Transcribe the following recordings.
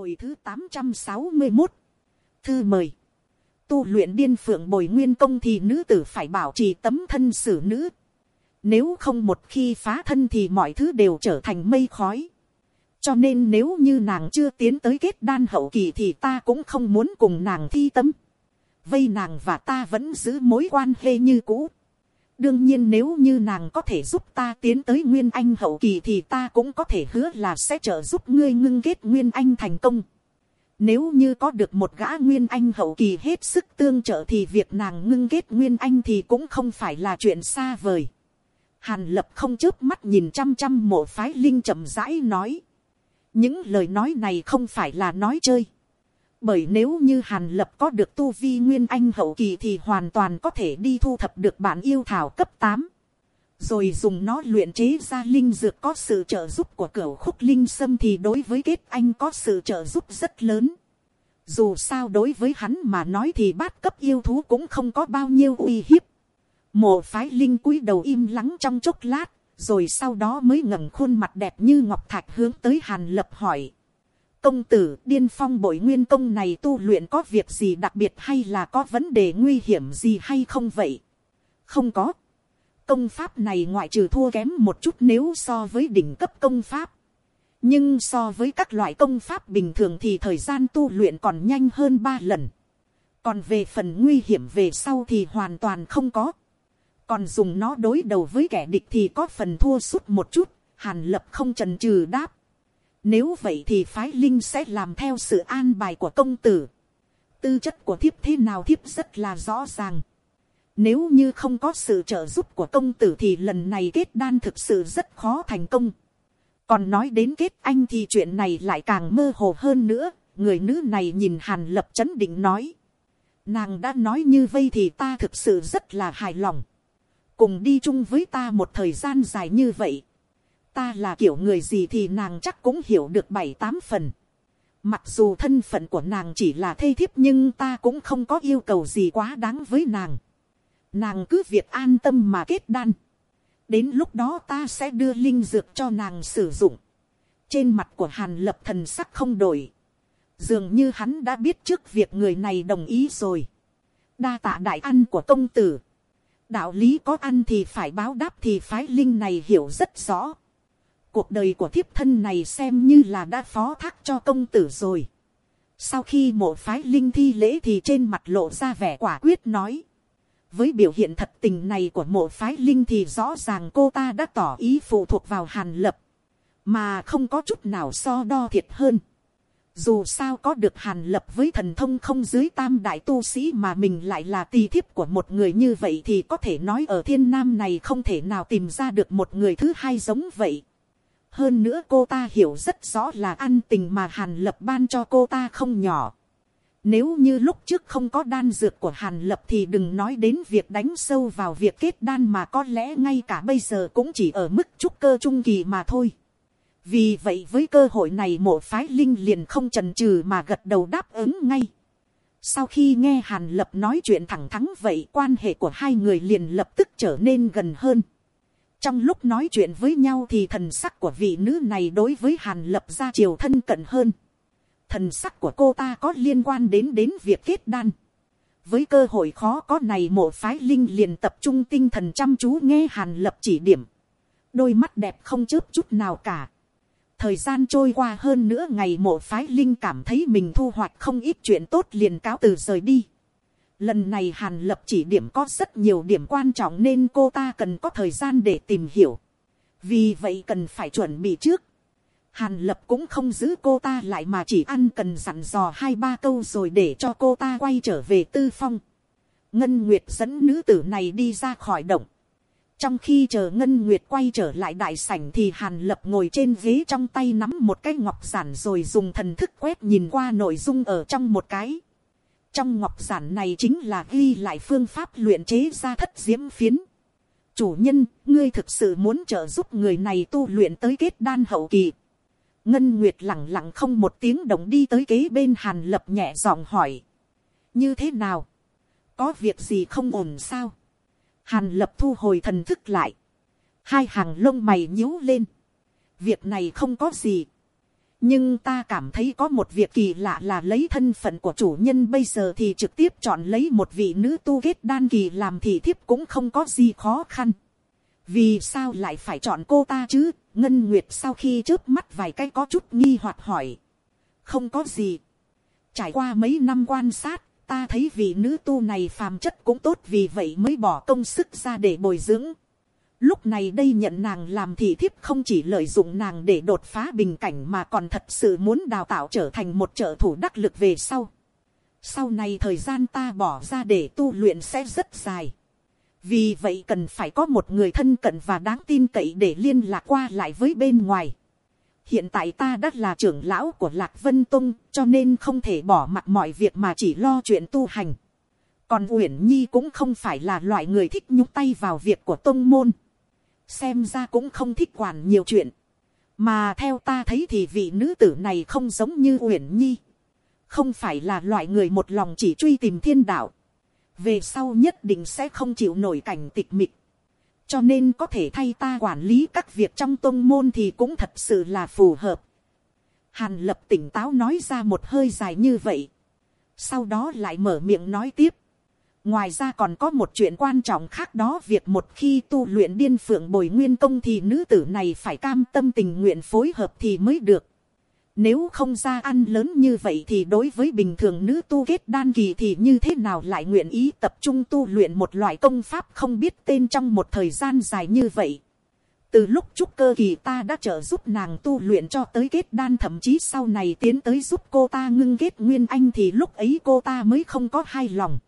Hồi thứ tám trăm sáu mươi một Thư mời. Tu luyện điên phượng bồi nguyên công thì nữ tử phải bảo trì tấm thân xử nữ. Nếu không một khi phá thân thì mọi thứ đều trở thành mây khói. Cho nên nếu như nàng chưa tiến tới kết đan hậu kỳ thì ta cũng không muốn cùng nàng thi tâm. Vây nàng và ta vẫn giữ mối quan hệ như cũ đương nhiên nếu như nàng có thể giúp ta tiến tới nguyên anh hậu kỳ thì ta cũng có thể hứa là sẽ trợ giúp ngươi ngưng kết nguyên anh thành công. Nếu như có được một gã nguyên anh hậu kỳ hết sức tương trợ thì việc nàng ngưng kết nguyên anh thì cũng không phải là chuyện xa vời. Hàn lập không chớp mắt nhìn chăm chăm mộ phái linh chậm rãi nói. Những lời nói này không phải là nói chơi. Bởi nếu như Hàn Lập có được tu vi Nguyên Anh hậu kỳ thì hoàn toàn có thể đi thu thập được bản yêu thảo cấp 8. Rồi dùng nó luyện chế ra linh dược có sự trợ giúp của cửu khúc linh sâm thì đối với kết anh có sự trợ giúp rất lớn. Dù sao đối với hắn mà nói thì bát cấp yêu thú cũng không có bao nhiêu uy hiếp. Mộ phái linh cúi đầu im lắng trong chốc lát, rồi sau đó mới ngẩng khuôn mặt đẹp như ngọc thạch hướng tới Hàn Lập hỏi công tử, điên phong bội nguyên công này tu luyện có việc gì đặc biệt hay là có vấn đề nguy hiểm gì hay không vậy? Không có. Công pháp này ngoại trừ thua kém một chút nếu so với đỉnh cấp công pháp. Nhưng so với các loại công pháp bình thường thì thời gian tu luyện còn nhanh hơn ba lần. Còn về phần nguy hiểm về sau thì hoàn toàn không có. Còn dùng nó đối đầu với kẻ địch thì có phần thua sút một chút, hàn lập không trần trừ đáp nếu vậy thì phái linh sẽ làm theo sự an bài của công tử. Tư chất của thiếp thế nào thiếp rất là rõ ràng. Nếu như không có sự trợ giúp của công tử thì lần này kết đan thực sự rất khó thành công. Còn nói đến kết anh thì chuyện này lại càng mơ hồ hơn nữa. Người nữ này nhìn hàn lập chấn định nói. Nàng đã nói như vây thì ta thực sự rất là hài lòng. Cùng đi chung với ta một thời gian dài như vậy ta là kiểu người gì thì nàng chắc cũng hiểu được bảy tám phần. Mặc dù thân phận của nàng chỉ là thê thiếp nhưng ta cũng không có yêu cầu gì quá đáng với nàng. Nàng cứ việc an tâm mà kết đan. Đến lúc đó ta sẽ đưa linh dược cho nàng sử dụng. Trên mặt của hàn lập thần sắc không đổi. Dường như hắn đã biết trước việc người này đồng ý rồi. Đa tạ đại ăn của công tử. Đạo lý có ăn thì phải báo đáp thì phái linh này hiểu rất rõ cuộc đời của thiếp thân này xem như là đã phó thác cho công tử rồi. Sau khi mộ phái linh thi lễ thì trên mặt lộ ra vẻ quả quyết nói. Với biểu hiện thật tình này của mộ phái linh thì rõ ràng cô ta đã tỏ ý phụ thuộc vào hàn lập. Mà không có chút nào so đo thiệt hơn. Dù sao có được hàn lập với thần thông không dưới tam đại tu sĩ mà mình lại là tì thiếp của một người như vậy thì có thể nói ở thiên nam này không thể nào tìm ra được một người thứ hai giống vậy hơn nữa cô ta hiểu rất rõ là ăn tình mà hàn lập ban cho cô ta không nhỏ. Nếu như lúc trước không có đan dược của hàn lập thì đừng nói đến việc đánh sâu vào việc kết đan mà có lẽ ngay cả bây giờ cũng chỉ ở mức trúc cơ trung kỳ mà thôi. Vì vậy với cơ hội này mộ phái linh liền không chần chừ mà gật đầu đáp ứng ngay. Sau khi nghe hàn lập nói chuyện thẳng thắn vậy, quan hệ của hai người liền lập tức trở nên gần hơn trong lúc nói chuyện với nhau thì thần sắc của vị nữ này đối với hàn lập ra chiều thân cận hơn. thần sắc của cô ta có liên quan đến đến việc kết đan. với cơ hội khó có này, mộ phái linh liền tập trung tinh thần chăm chú nghe hàn lập chỉ điểm. đôi mắt đẹp không chớp chút nào cả. thời gian trôi qua hơn nữa, ngày mộ phái linh cảm thấy mình thu hoạch không ít chuyện tốt liền cáo từ rời đi. Lần này Hàn Lập chỉ điểm có rất nhiều điểm quan trọng nên cô ta cần có thời gian để tìm hiểu. Vì vậy cần phải chuẩn bị trước. Hàn Lập cũng không giữ cô ta lại mà chỉ ăn cần dặn dò hai ba câu rồi để cho cô ta quay trở về tư phong. Ngân Nguyệt dẫn nữ tử này đi ra khỏi động. Trong khi chờ Ngân Nguyệt quay trở lại đại sảnh thì Hàn Lập ngồi trên ghế trong tay nắm một cái ngọc giản rồi dùng thần thức quét nhìn qua nội dung ở trong một cái trong ngọc giản này chính là ghi lại phương pháp luyện chế ra thất diễm phiến. chủ nhân, ngươi thực sự muốn trợ giúp người này tu luyện tới kết đan hậu kỳ. ngân nguyệt lẳng lặng không một tiếng động đi tới kế bên hàn lập nhẹ giọng hỏi. như thế nào, có việc gì không ổn sao. hàn lập thu hồi thần thức lại. hai hàng lông mày nhíu lên. việc này không có gì nhưng ta cảm thấy có một việc kỳ lạ là lấy thân phận của chủ nhân bây giờ thì trực tiếp chọn lấy một vị nữ tu kết đan kỳ làm thị thiếp cũng không có gì khó khăn. vì sao lại phải chọn cô ta chứ, ngân nguyệt sau khi trước mắt vài cái có chút nghi hoặc hỏi. không có gì. trải qua mấy năm quan sát, ta thấy vị nữ tu này phàm chất cũng tốt vì vậy mới bỏ công sức ra để bồi dưỡng. Lúc này đây nhận nàng làm thị thiếp không chỉ lợi dụng nàng để đột phá bình cảnh mà còn thật sự muốn đào tạo trở thành một trợ thủ đắc lực về sau. Sau này thời gian ta bỏ ra để tu luyện sẽ rất dài. Vì vậy cần phải có một người thân cận và đáng tin cậy để liên lạc qua lại với bên ngoài. Hiện tại ta đã là trưởng lão của Lạc Vân Tông, cho nên không thể bỏ mặt mọi việc mà chỉ lo chuyện tu hành. Còn Uyển Nhi cũng không phải là loại người thích nhúc tay vào việc của Tông Môn xem ra cũng không thích quản nhiều chuyện, mà theo ta thấy thì vị nữ tử này không giống như uyển nhi, không phải là loại người một lòng chỉ truy tìm thiên đạo, về sau nhất định sẽ không chịu nổi cảnh tịch mịch, cho nên có thể thay ta quản lý các việc trong tôn môn thì cũng thật sự là phù hợp. Hàn lập tỉnh táo nói ra một hơi dài như vậy, sau đó lại mở miệng nói tiếp, ngoài ra còn có một chuyện quan trọng khác đó, việc một khi tu luyện điên phượng bồi nguyên công thì nữ tử này phải cam tâm tình nguyện phối hợp thì mới được. Nếu không ra ăn lớn như vậy thì đối với bình thường nữ tu kết đan kỳ thì như thế nào lại nguyện ý tập trung tu luyện một loại công pháp không biết tên trong một thời gian dài như vậy. Từ lúc trúc cơ kỳ ta đã trợ giúp nàng tu luyện cho tới kết đan, thậm chí sau này tiến tới giúp cô ta ngưng kết nguyên anh thì lúc ấy cô ta mới không có hai lòng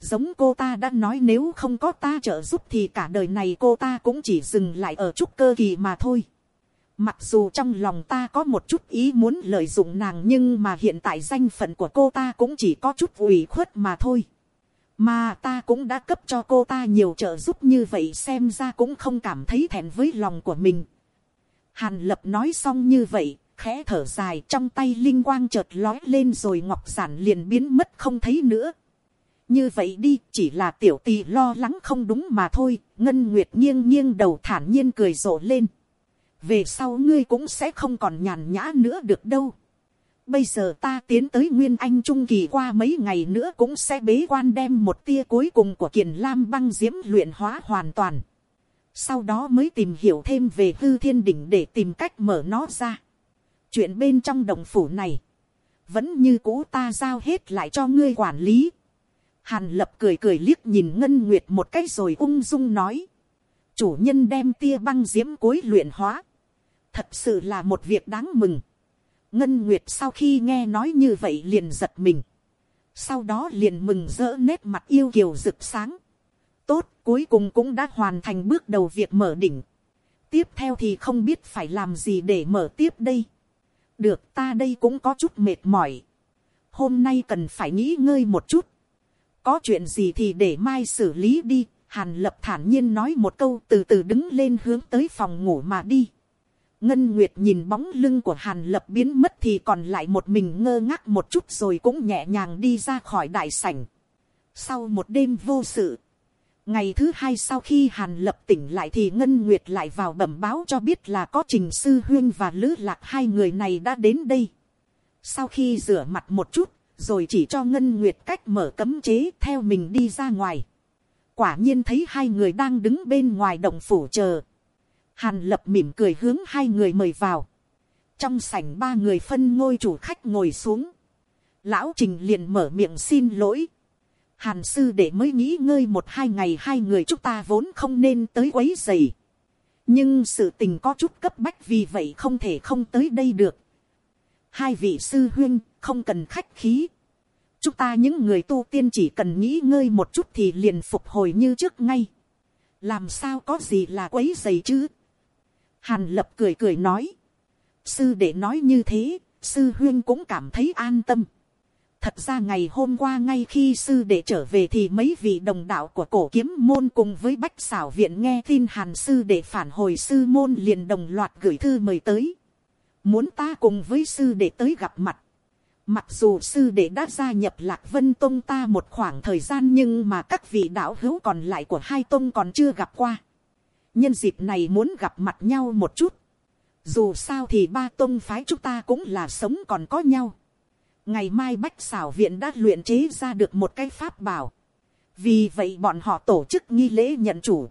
Giống cô ta đã nói nếu không có ta trợ giúp thì cả đời này cô ta cũng chỉ dừng lại ở chút cơ kỳ mà thôi. Mặc dù trong lòng ta có một chút ý muốn lợi dụng nàng nhưng mà hiện tại danh phận của cô ta cũng chỉ có chút ủy khuất mà thôi. Mà ta cũng đã cấp cho cô ta nhiều trợ giúp như vậy xem ra cũng không cảm thấy thẹn với lòng của mình. Hàn lập nói xong như vậy, khẽ thở dài trong tay linh quang chợt lói lên rồi ngọc giản liền biến mất không thấy nữa như vậy đi, chỉ là tiểu tì lo lắng không đúng mà thôi. Ngân nguyệt nghiêng nghiêng đầu thản nhiên cười rộ lên. Về sau ngươi cũng sẽ không còn nhàn nhã nữa được đâu. Bây giờ ta tiến tới nguyên anh trung kỳ qua mấy ngày nữa cũng sẽ bế quan đem một tia cuối cùng của kiền lam băng diễm luyện hóa hoàn toàn. Sau đó mới tìm hiểu thêm về hư thiên đỉnh để tìm cách mở nó ra. Chuyện bên trong đồng phủ này vẫn như cũ ta giao hết lại cho ngươi quản lý. Hàn lập cười cười liếc nhìn Ngân Nguyệt một cái rồi ung dung nói. Chủ nhân đem tia băng diễm cối luyện hóa. Thật sự là một việc đáng mừng. Ngân Nguyệt sau khi nghe nói như vậy liền giật mình. Sau đó liền mừng rỡ nét mặt yêu kiều rực sáng. Tốt, cuối cùng cũng đã hoàn thành bước đầu việc mở đỉnh. Tiếp theo thì không biết phải làm gì để mở tiếp đây. Được ta đây cũng có chút mệt mỏi. Hôm nay cần phải nghỉ ngơi một chút có chuyện gì thì để mai xử lý đi, hàn lập thản nhiên nói một câu từ từ đứng lên hướng tới phòng ngủ mà đi. Ngân Nguyệt nhìn bóng lưng của Hàn Lập biến mất thì còn lại một mình ngơ ngác một chút rồi cũng nhẹ nhàng đi ra khỏi đại sảnh. Sau một đêm vô sự, ngày thứ hai sau khi Hàn Lập tỉnh lại thì Ngân Nguyệt lại vào bẩm báo cho biết là có Trình Sư Huyên và Lữ Lạc hai người này đã đến đây. Sau khi rửa mặt một chút, rồi chỉ cho ngân nguyệt cách mở cấm chế theo mình đi ra ngoài. quả nhiên thấy hai người đang đứng bên ngoài động phủ chờ. hàn lập mỉm cười hướng hai người mời vào. trong sảnh ba người phân ngôi chủ khách ngồi xuống. lão trình liền mở miệng xin lỗi. hàn sư để mới nghĩ ngơi một hai ngày hai người chúng ta vốn không nên tới quấy dày. nhưng sự tình có chút cấp bách vì vậy không thể không tới đây được hai vị sư huyên không cần khách khí. chúng ta những người tu tiên chỉ cần nghĩ ngơi một chút thì liền phục hồi như trước ngay. làm sao có gì là quấy dày chứ. hàn lập cười cười nói. sư để nói như thế, sư huyên cũng cảm thấy an tâm. Thật ra ngày hôm qua ngay khi sư đệ trở về thì mấy vị đồng đạo của cổ kiếm môn cùng với bách xảo viện nghe tin hàn sư đệ phản hồi sư môn liền đồng loạt gửi thư mời tới muốn ta cùng với sư đệ tới gặp mặt. Mặc dù sư đệ đã gia nhập lạc vân tông ta một khoảng thời gian nhưng mà các vị đạo hữu còn lại của hai tông còn chưa gặp qua. Nhân dịp này muốn gặp mặt nhau một chút. dù sao thì ba tông phái chúng ta cũng là sống còn có nhau. ngày mai bách xảo viện đã luyện chế ra được một cái pháp bảo. vì vậy bọn họ tổ chức nghi lễ nhận chủ.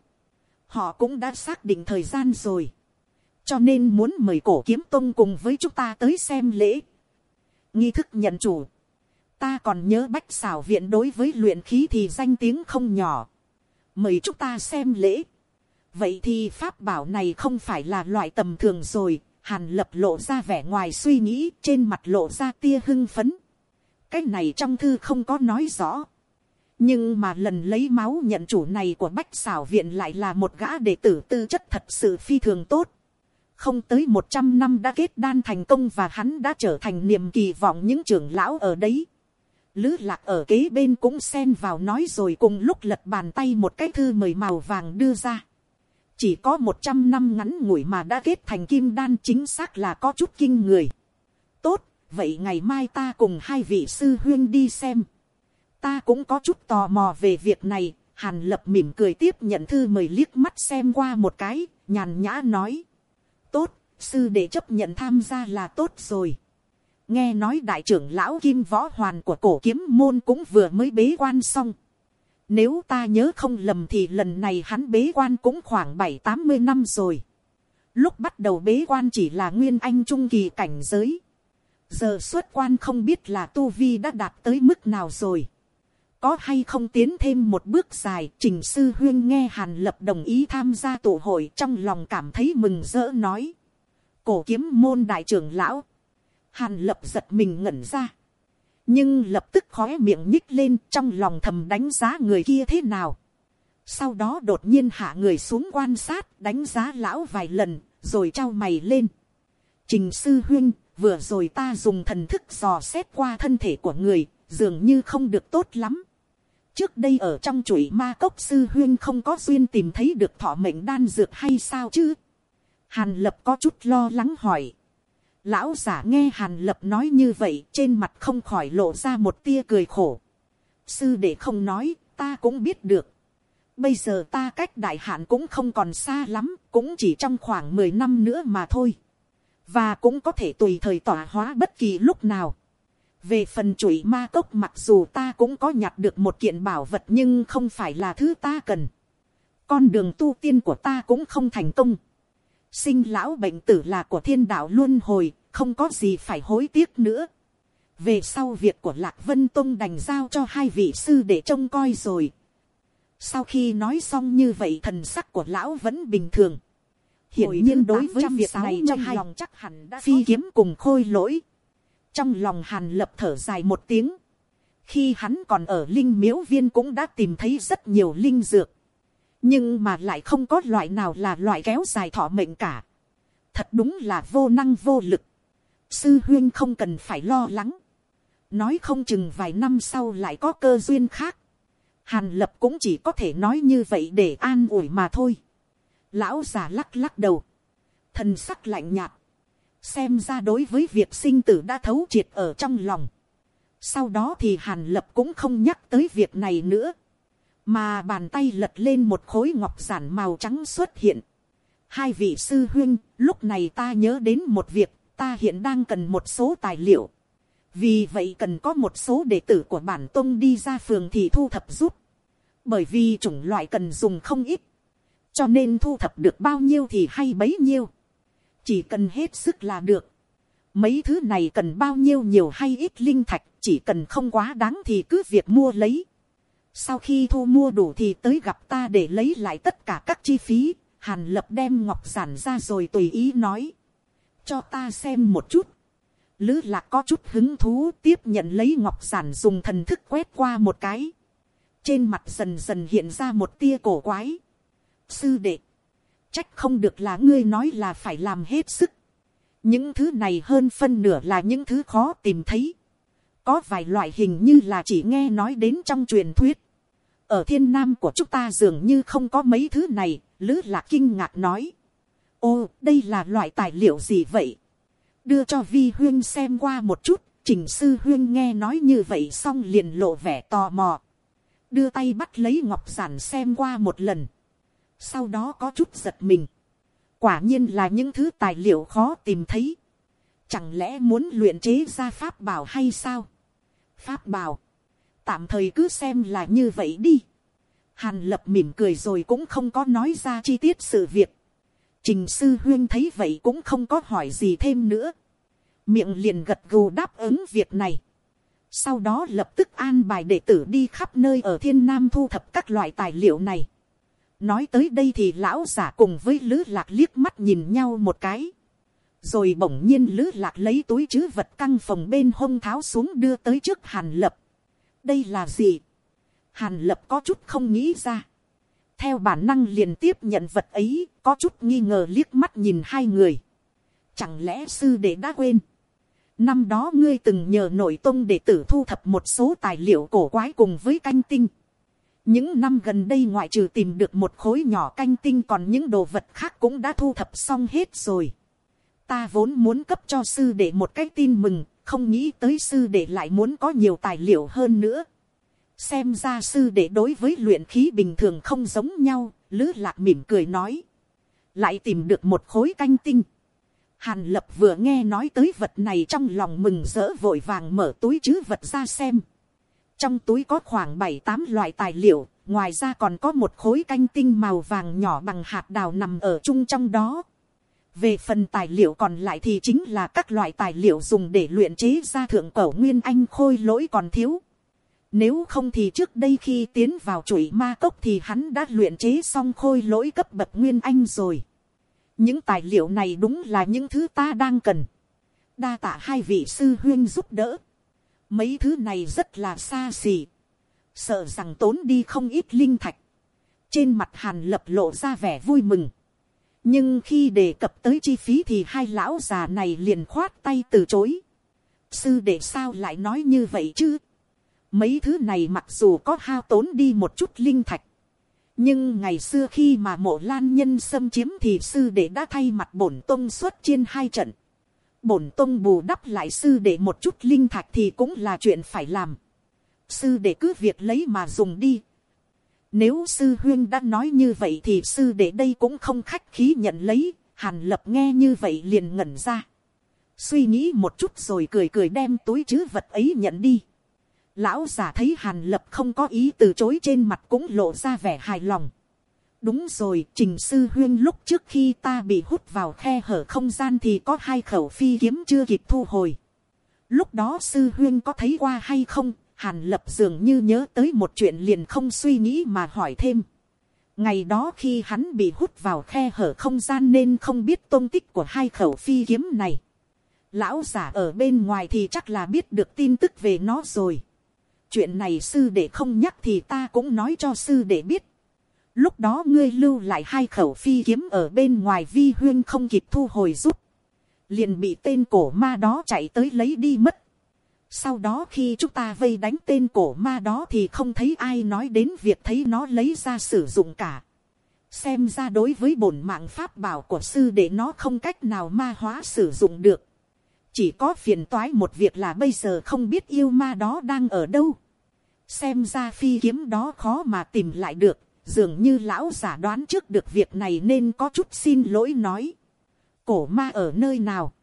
họ cũng đã xác định thời gian rồi cho nên muốn mời cổ kiếm tôn cùng với chúng ta tới xem lễ. nghi thức nhận chủ. ta còn nhớ bách xảo viện đối với luyện khí thì danh tiếng không nhỏ. mời chúng ta xem lễ vậy thì pháp bảo này không phải là loại tầm thường rồi, hàn lập lộ ra vẻ ngoài suy nghĩ trên mặt lộ ra tia hưng phấn. cái này trong thư không có nói rõ. nhưng mà lần lấy máu nhận chủ này của bách xảo viện lại là một gã đệ tử tư chất thật sự phi thường tốt không tới một trăm năm đã kết đan thành công và hắn đã trở thành niềm kỳ vọng những trưởng lão ở đấy. Lữ lạc ở kế bên cũng xen vào nói rồi cùng lúc lật bàn tay một cái thư mời màu vàng đưa ra chỉ có một trăm năm ngắn ngủi mà đã kết thành kim đan chính xác là có chút kinh người. tốt, vậy ngày mai ta cùng hai vị sư huyên đi xem. ta cũng có chút tò mò về việc này. hàn lập mỉm cười tiếp nhận thư mời liếc mắt xem qua một cái, nhàn nhã nói sư để chấp nhận tham gia là tốt rồi. nghe nói đại trưởng lão kim võ hoàn của cổ kiếm môn cũng vừa mới bế quan xong nếu ta nhớ không lầm thì lần này hắn bế quan cũng khoảng bảy tám mươi năm rồi. Lúc bắt đầu bế quan chỉ là nguyên anh trung kỳ cảnh giới. Giờ xuất quan không biết là tu vi đã đạt tới mức nào rồi. Có hay không tiến thêm một bước dài, trình sư huyên nghe hàn lập đồng ý tham gia tụ hội trong lòng cảm thấy mừng rỡ nói. Cổ kiếm môn đại trưởng lão. Hàn lập giật mình ngẩn ra nhưng lập tức khói miệng nhích lên trong lòng thầm đánh giá người kia thế nào. sau đó đột nhiên hạ người xuống quan sát, đánh giá lão vài lần, rồi trao mày lên. trình sư huyên vừa rồi ta dùng thần thức dò xét qua thân thể của người, dường như không được tốt lắm. trước đây ở trong chuỗi ma cốc sư huyên không có duyên tìm thấy được thọ mệnh đan dược hay sao chứ hàn lập có chút lo lắng hỏi Lão giả nghe hàn lập nói như vậy trên mặt không khỏi lộ ra một tia cười khổ. Sư đệ không nói, ta cũng biết được. Bây giờ ta cách đại hạn cũng không còn xa lắm, cũng chỉ trong khoảng mười năm nữa mà thôi. Và cũng có thể tùy thời tỏa hóa bất kỳ lúc nào. Về phần chuỗi ma cốc mặc dù ta cũng có nhặt được một kiện bảo vật nhưng không phải là thứ ta cần. Con đường tu tiên của ta cũng không thành công sinh lão bệnh tử là của thiên đạo luôn hồi, không có gì phải hối tiếc nữa. về sau việc của lạc vân tông đành giao cho hai vị sư để trông coi rồi. sau khi nói xong như vậy thần sắc của lão vẫn bình thường. hiển nhiên đối với việc này trong lòng chắc hẳn đã phi kiếm cùng khôi lỗi. trong lòng hàn lập thở dài một tiếng. khi hắn còn ở linh miếu viên cũng đã tìm thấy rất nhiều linh dược nhưng mà lại không có loại nào là loại kéo dài thọ mệnh cả. thật đúng là vô năng vô lực. sư huyên không cần phải lo lắng. nói không chừng vài năm sau lại có cơ duyên khác. hàn lập cũng chỉ có thể nói như vậy để an ủi mà thôi. lão già lắc lắc đầu. thần sắc lạnh nhạt. xem ra đối với việc sinh tử đã thấu triệt ở trong lòng. sau đó thì hàn lập cũng không nhắc tới việc này nữa mà bàn tay lật lên một khối ngọc giản màu trắng xuất hiện. hai vị sư huyên, lúc này ta nhớ đến một việc, ta hiện đang cần một số tài liệu. vì vậy cần có một số đệ tử của bản tông đi ra phường thì thu thập giúp. bởi vì chủng loại cần dùng không ít. cho nên thu thập được bao nhiêu thì hay bấy nhiêu. chỉ cần hết sức là được. mấy thứ này cần bao nhiêu nhiều hay ít linh thạch, chỉ cần không quá đáng thì cứ việc mua lấy sau khi thu mua đủ thì tới gặp ta để lấy lại tất cả các chi phí, hàn lập đem ngọc giản ra rồi tùy ý nói, cho ta xem một chút. Lữ lạc có chút hứng thú tiếp nhận lấy ngọc giản dùng thần thức quét qua một cái. Trên mặt dần dần hiện ra một tia cổ quái. Sư đệ, trách không được là ngươi nói là phải làm hết sức. Những thứ này hơn phân nửa là những thứ khó tìm thấy. Có vài loại hình như là chỉ nghe nói đến trong truyền thuyết ở thiên nam của chúng ta dường như không có mấy thứ này, lữ lạc kinh ngạc nói. ô, đây là loại tài liệu gì vậy. đưa cho vi huyên xem qua một chút, trình sư huyên nghe nói như vậy xong liền lộ vẻ tò mò. đưa tay bắt lấy ngọc giản xem qua một lần. sau đó có chút giật mình. quả nhiên là những thứ tài liệu khó tìm thấy. Chẳng lẽ muốn luyện chế ra pháp bảo hay sao? Pháp bảo. Tạm thời cứ xem là như vậy đi. Hàn lập mỉm cười rồi cũng không có nói ra chi tiết sự việc. Trình sư huyên thấy vậy cũng không có hỏi gì thêm nữa. Miệng liền gật gù đáp ứng việc này. Sau đó lập tức an bài đệ tử đi khắp nơi ở thiên nam thu thập các loại tài liệu này. Nói tới đây thì lão giả cùng với lữ lạc liếc mắt nhìn nhau một cái. Rồi bỗng nhiên lữ lạc lấy túi chứ vật căng phòng bên hông tháo xuống đưa tới trước hàn lập. Đây là gì? Hàn lập có chút không nghĩ ra. Theo bản năng liền tiếp nhận vật ấy, có chút nghi ngờ liếc mắt nhìn hai người. Chẳng lẽ sư đệ đã quên? Năm đó ngươi từng nhờ nội tông để tử thu thập một số tài liệu cổ quái cùng với canh tinh. Những năm gần đây ngoại trừ tìm được một khối nhỏ canh tinh còn những đồ vật khác cũng đã thu thập xong hết rồi. Ta vốn muốn cấp cho sư đệ một cái tin mừng, không nghĩ tới sư đệ lại muốn có nhiều tài liệu hơn nữa. Xem ra sư đệ đối với luyện khí bình thường không giống nhau, lữ lạc mỉm cười nói. Lại tìm được một khối canh tinh. Hàn lập vừa nghe nói tới vật này trong lòng mừng rỡ vội vàng mở túi chứ vật ra xem. Trong túi có khoảng bảy tám loại tài liệu, ngoài ra còn có một khối canh tinh màu vàng nhỏ bằng hạt đào nằm ở chung trong đó. Về phần tài liệu còn lại thì chính là các loại tài liệu dùng để luyện chế ra thượng cổ nguyên anh khôi lỗi còn thiếu. Nếu không thì trước đây khi tiến vào chuỗi ma cốc thì hắn đã luyện chế xong khôi lỗi cấp bậc nguyên anh rồi. Những tài liệu này đúng là những thứ ta đang cần. Đa tạ hai vị sư huyên giúp đỡ. Mấy thứ này rất là xa xỉ. Sợ rằng tốn đi không ít linh thạch. Trên mặt hàn lập lộ ra vẻ vui mừng. Nhưng khi đề cập tới chi phí thì hai lão già này liền khoát tay từ chối. Sư đệ sao lại nói như vậy chứ? Mấy thứ này mặc dù có hao tốn đi một chút linh thạch. Nhưng ngày xưa khi mà mộ lan nhân xâm chiếm thì sư đệ đã thay mặt bổn tông xuất trên hai trận bổn tông bù đắp lại sư để một chút linh thạch thì cũng là chuyện phải làm. Sư để cứ việc lấy mà dùng đi. Nếu sư huyên đã nói như vậy thì sư để đây cũng không khách khí nhận lấy. Hàn lập nghe như vậy liền ngẩn ra. Suy nghĩ một chút rồi cười cười đem túi chứ vật ấy nhận đi. Lão giả thấy hàn lập không có ý từ chối trên mặt cũng lộ ra vẻ hài lòng đúng rồi, trình sư huyên lúc trước khi ta bị hút vào khe hở không gian thì có hai khẩu phi kiếm chưa kịp thu hồi lúc đó sư huyên có thấy qua hay không hàn lập dường như nhớ tới một chuyện liền không suy nghĩ mà hỏi thêm ngày đó khi hắn bị hút vào khe hở không gian nên không biết tôn tích của hai khẩu phi kiếm này lão giả ở bên ngoài thì chắc là biết được tin tức về nó rồi chuyện này sư để không nhắc thì ta cũng nói cho sư để biết Lúc đó ngươi lưu lại hai khẩu phi kiếm ở bên ngoài vi huyên không kịp thu hồi giúp. Liền bị tên cổ ma đó chạy tới lấy đi mất. Sau đó khi chúng ta vây đánh tên cổ ma đó thì không thấy ai nói đến việc thấy nó lấy ra sử dụng cả. Xem ra đối với bổn mạng pháp bảo của sư để nó không cách nào ma hóa sử dụng được. Chỉ có phiền toái một việc là bây giờ không biết yêu ma đó đang ở đâu. Xem ra phi kiếm đó khó mà tìm lại được dường như lão giả đoán trước được việc này nên có chút xin lỗi nói. cổ ma ở nơi nào.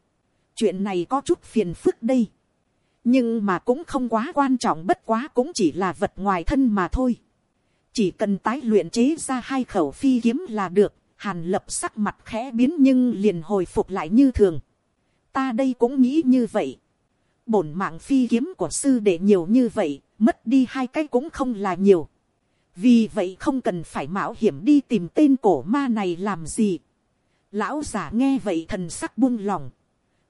chuyện này có chút phiền phức đây nhưng mà cũng không quá quan trọng bất quá cũng chỉ là vật ngoài thân mà thôi. chỉ cần tái luyện chế ra hai khẩu phi kiếm là được. hàn lập sắc mặt khẽ biến nhưng liền hồi phục lại như thường. ta đây cũng nghĩ như vậy. bổn mạng phi kiếm của sư đệ nhiều như vậy, mất đi hai cái cũng không là nhiều vì vậy không cần phải mạo hiểm đi tìm tên cổ ma này làm gì. lão giả nghe vậy thần sắc buông lòng,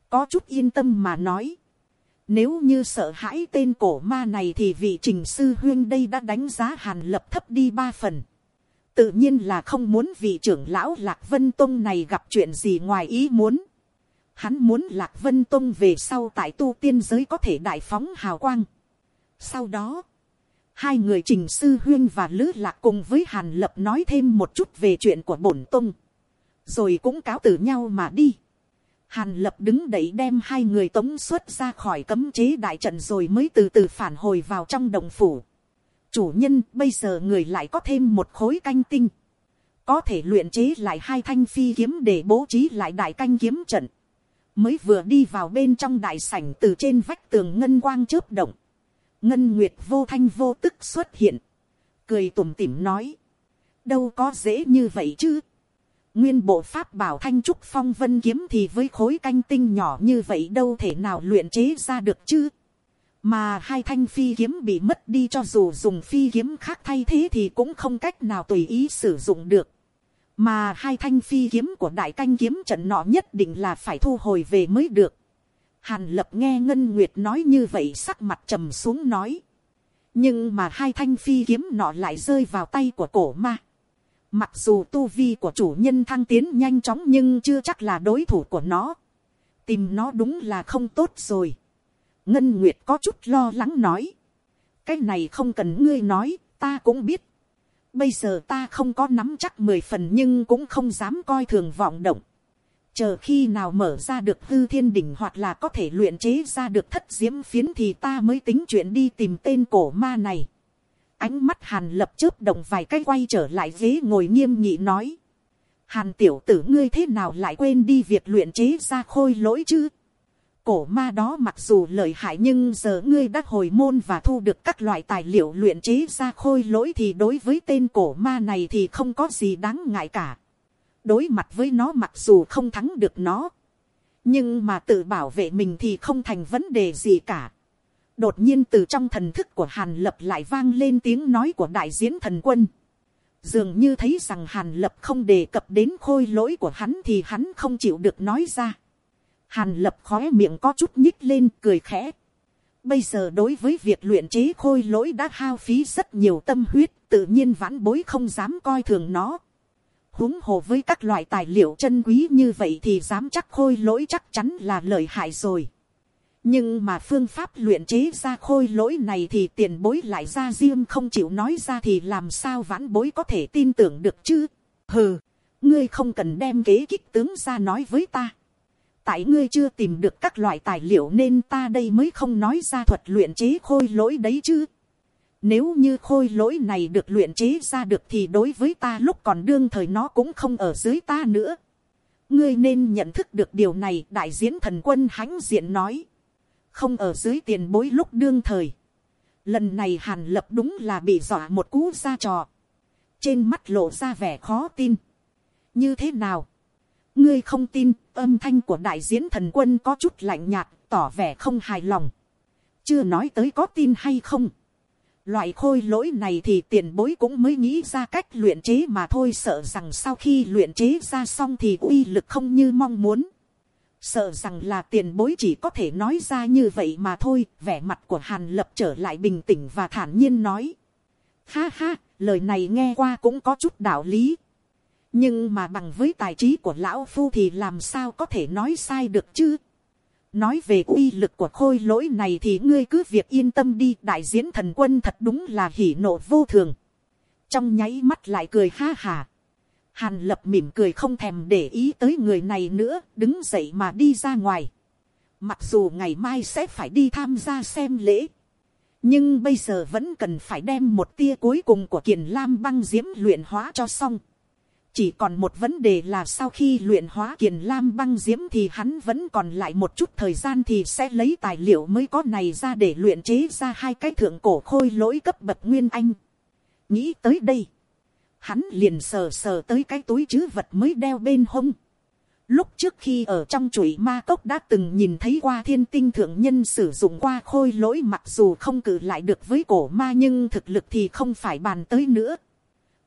có chút yên tâm mà nói. Nếu như sợ hãi tên cổ ma này thì vị trình sư huyên đây đã đánh giá hàn lập thấp đi ba phần. Tự nhiên là không muốn vị trưởng lão Lạc Vân Tông này gặp chuyện gì ngoài ý muốn. Hắn muốn Lạc Vân Tông về sau tại tu tiên giới có thể đại phóng hào quang. Sau đó, hai người trình sư huyên và lữ lạc cùng với hàn lập nói thêm một chút về chuyện của bổn tông rồi cũng cáo từ nhau mà đi hàn lập đứng đẩy đem hai người tống xuất ra khỏi cấm chế đại trận rồi mới từ từ phản hồi vào trong đồng phủ. Chủ nhân bây giờ người lại có thêm một khối canh tinh. Có thể luyện chế lại hai thanh phi kiếm để bố trí lại đại canh kiếm trận, mới vừa đi vào bên trong đại sảnh từ trên vách tường ngân quang chớp động, ngân nguyệt vô thanh vô tức xuất hiện, cười tủm tỉm nói, đâu có dễ như vậy chứ, nguyên bộ pháp bảo thanh trúc phong vân kiếm thì với khối canh tinh nhỏ như vậy đâu thể nào luyện chế ra được chứ, mà hai thanh phi kiếm bị mất đi cho dù dùng phi kiếm khác thay thế thì cũng không cách nào tùy ý sử dụng được. mà hai thanh phi kiếm của đại canh kiếm trận nọ nhất định là phải thu hồi về mới được. hàn lập nghe ngân nguyệt nói như vậy sắc mặt trầm xuống nói. nhưng mà hai thanh phi kiếm nọ lại rơi vào tay của cổ ma mặc dù tu vi của chủ nhân thăng tiến nhanh chóng nhưng chưa chắc là đối thủ của nó. tìm nó đúng là không tốt rồi ngân nguyệt có chút lo lắng nói, cái này không cần ngươi nói, ta cũng biết. bây giờ ta không có nắm chắc mười phần nhưng cũng không dám coi thường vọng động. chờ khi nào mở ra được hư thiên đỉnh hoặc là có thể luyện chế ra được thất diễm phiến thì ta mới tính chuyện đi tìm tên cổ ma này ánh mắt hàn lập chớp động vài cái quay trở lại ghế ngồi nghiêm nhị nói. hàn tiểu tử ngươi thế nào lại quên đi việc luyện chế ra khôi lỗi chứ cổ ma đó mặc dù lợi hại nhưng giờ ngươi đã hồi môn và thu được các loại tài liệu luyện chế ra khôi lỗi thì đối với tên cổ ma này thì không có gì đáng ngại cả. đối mặt với nó mặc dù không thắng được nó, nhưng mà tự bảo vệ mình thì không thành vấn đề gì cả đột nhiên từ trong thần thức của hàn lập lại vang lên tiếng nói của đại diễn thần quân. dường như thấy rằng hàn lập không đề cập đến khôi lỗi của hắn thì hắn không chịu được nói ra Hàn lập khóe miệng có chút nhích lên cười khẽ. Bây giờ đối với việc luyện chế khôi lỗi đã hao phí rất nhiều tâm huyết, tự nhiên vãn bối không dám coi thường nó. huống hồ với các loại tài liệu chân quý như vậy thì dám chắc khôi lỗi chắc chắn là lợi hại rồi. Nhưng mà phương pháp luyện chế ra khôi lỗi này thì tiền bối lại ra riêng không chịu nói ra thì làm sao vãn bối có thể tin tưởng được chứ. Hừ, ngươi không cần đem kế kích tướng ra nói với ta tại ngươi chưa tìm được các loại tài liệu nên ta đây mới không nói ra thuật luyện chế khôi lỗi đấy chứ. Nếu như khôi lỗi này được luyện chế ra được thì đối với ta lúc còn đương thời nó cũng không ở dưới ta nữa. Ngươi nên nhận thức được điều này đại diễn thần quân hãnh diện nói. Không ở dưới tiền bối lúc đương thời. Lần này hàn lập đúng là bị dọa một cú ra trò. Trên mắt lộ ra vẻ khó tin. Như thế nào? ngươi không tin, âm thanh của đại diễn thần quân có chút lạnh nhạt, tỏ vẻ không hài lòng. chưa nói tới có tin hay không. loại khôi lỗi này thì tiền bối cũng mới nghĩ ra cách luyện chế mà thôi sợ rằng sau khi luyện chế ra xong thì uy lực không như mong muốn sợ rằng là tiền bối chỉ có thể nói ra như vậy mà thôi, vẻ mặt của hàn lập trở lại bình tĩnh và thản nhiên nói. ha ha, lời này nghe qua cũng có chút đạo lý nhưng mà bằng với tài trí của lão phu thì làm sao có thể nói sai được chứ. nói về uy lực của khôi lỗi này thì ngươi cứ việc yên tâm đi đại diễn thần quân thật đúng là hỉ nộ vô thường. trong nháy mắt lại cười ha hà hàn lập mỉm cười không thèm để ý tới người này nữa đứng dậy mà đi ra ngoài. mặc dù ngày mai sẽ phải đi tham gia xem lễ. nhưng bây giờ vẫn cần phải đem một tia cuối cùng của kiền lam băng diễm luyện hóa cho xong chỉ còn một vấn đề là sau khi luyện hóa kiền lam băng diễm thì hắn vẫn còn lại một chút thời gian thì sẽ lấy tài liệu mới có này ra để luyện chế ra hai cái thượng cổ khôi lỗi cấp bậc nguyên anh. nghĩ tới đây, hắn liền sờ sờ tới cái túi chứ vật mới đeo bên hông. Lúc trước khi ở trong chuỗi ma cốc đã từng nhìn thấy qua thiên tinh thượng nhân sử dụng qua khôi lỗi mặc dù không cử lại được với cổ ma nhưng thực lực thì không phải bàn tới nữa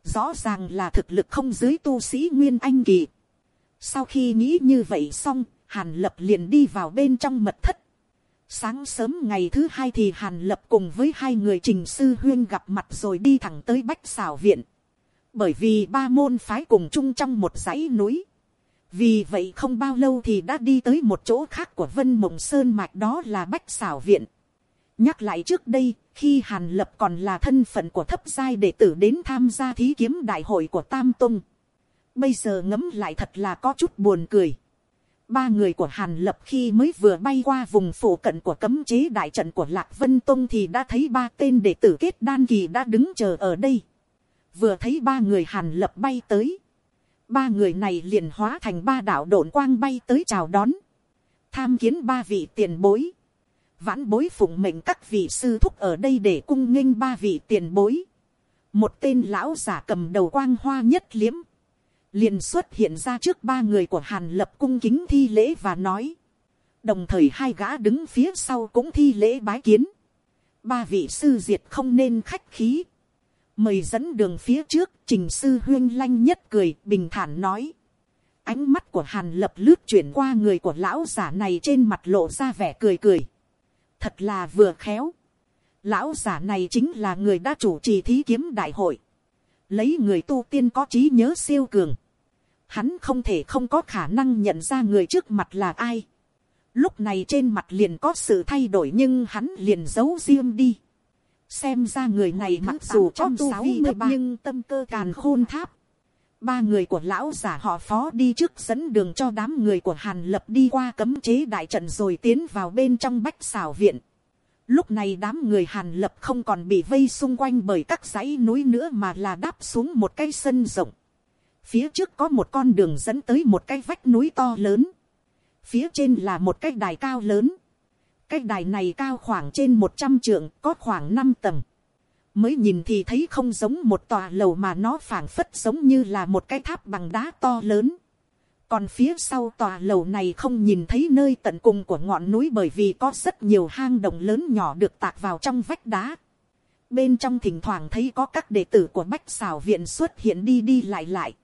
rõ ràng là thực lực không dưới tu sĩ nguyên anh kỳ. sau khi nghĩ như vậy xong, hàn lập liền đi vào bên trong mật thất. sáng sớm ngày thứ hai thì hàn lập cùng với hai người trình sư huyên gặp mặt rồi đi thẳng tới bách xảo viện bởi vì ba môn phái cùng chung trong một dãy núi. vì vậy không bao lâu thì đã đi tới một chỗ khác của vân mộng sơn mạch đó là bách xảo viện. nhắc lại trước đây, khi hàn lập còn là thân phận của thấp giai đệ tử đến tham gia thí kiếm đại hội của tam Tông. bây giờ ngấm lại thật là có chút buồn cười. ba người của hàn lập khi mới vừa bay qua vùng phủ cận của cấm chế đại trận của lạc vân Tông thì đã thấy ba tên đệ tử kết đan kỳ đã đứng chờ ở đây vừa thấy ba người hàn lập bay tới. ba người này liền hóa thành ba đạo độn quang bay tới chào đón, tham kiến ba vị tiền bối, vãn bối phụng mệnh các vị sư thúc ở đây để cung nghênh ba vị tiền bối, một tên lão giả cầm đầu quang hoa nhất liếm, liền xuất hiện ra trước ba người của hàn lập cung kính thi lễ và nói, đồng thời hai gã đứng phía sau cũng thi lễ bái kiến, ba vị sư diệt không nên khách khí, mời dẫn đường phía trước trình sư huyên lanh nhất cười bình thản nói, ánh mắt của hàn lập lướt chuyển qua người của lão giả này trên mặt lộ ra vẻ cười cười, thật là vừa khéo, lão giả này chính là người đã chủ trì thí kiếm đại hội, lấy người tu tiên có trí nhớ siêu cường, hắn không thể không có khả năng nhận ra người trước mặt là ai. Lúc này trên mặt liền có sự thay đổi nhưng hắn liền giấu riêng đi. Xem ra người này mặc dù trong sáu mươi ba nhưng tâm cơ càn khôn tháp. Ba người của lão giả họ phó đi trước dẫn đường cho đám người của Hàn Lập đi qua cấm chế đại trận rồi tiến vào bên trong bách xảo viện. Lúc này đám người Hàn Lập không còn bị vây xung quanh bởi các dãy núi nữa mà là đáp xuống một cái sân rộng. Phía trước có một con đường dẫn tới một cái vách núi to lớn. Phía trên là một cái đài cao lớn. Cái đài này cao khoảng trên một trăm trượng, có khoảng năm tầng. Mới nhìn thì thấy không giống một tòa lầu mà nó phảng phất giống như là một cái tháp bằng đá to lớn. Còn phía sau tòa lầu này không nhìn thấy nơi tận cùng của ngọn núi bởi vì có rất nhiều hang động lớn nhỏ được tạc vào trong vách đá. Bên trong thỉnh thoảng thấy có các đệ tử của Bách xảo viện xuất hiện đi đi lại lại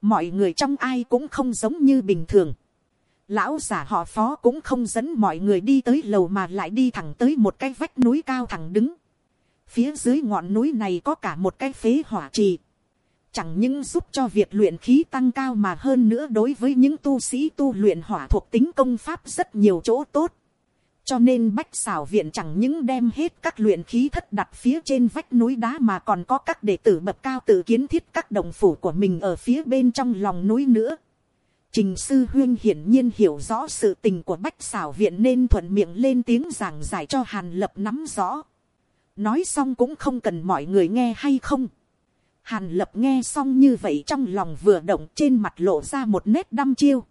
mọi người trong ai cũng không giống như bình thường lão giả họ phó cũng không dẫn mọi người đi tới lầu mà lại đi thẳng tới một cái vách núi cao thẳng đứng. phía dưới ngọn núi này có cả một cái phế hỏa trì. chẳng những giúp cho việc luyện khí tăng cao mà hơn nữa đối với những tu sĩ tu luyện hỏa thuộc tính công pháp rất nhiều chỗ tốt cho nên bách xảo viện chẳng những đem hết các luyện khí thất đặt phía trên vách núi đá mà còn có các đệ tử bậc cao tự kiến thiết các đồng phủ của mình ở phía bên trong lòng núi nữa. Trình sư huyên hiển nhiên hiểu rõ sự tình của bách xảo viện nên thuận miệng lên tiếng giảng giải cho hàn lập nắm rõ. Nói xong cũng không cần mọi người nghe hay không. Hàn lập nghe xong như vậy trong lòng vừa động trên mặt lộ ra một nét đăm chiêu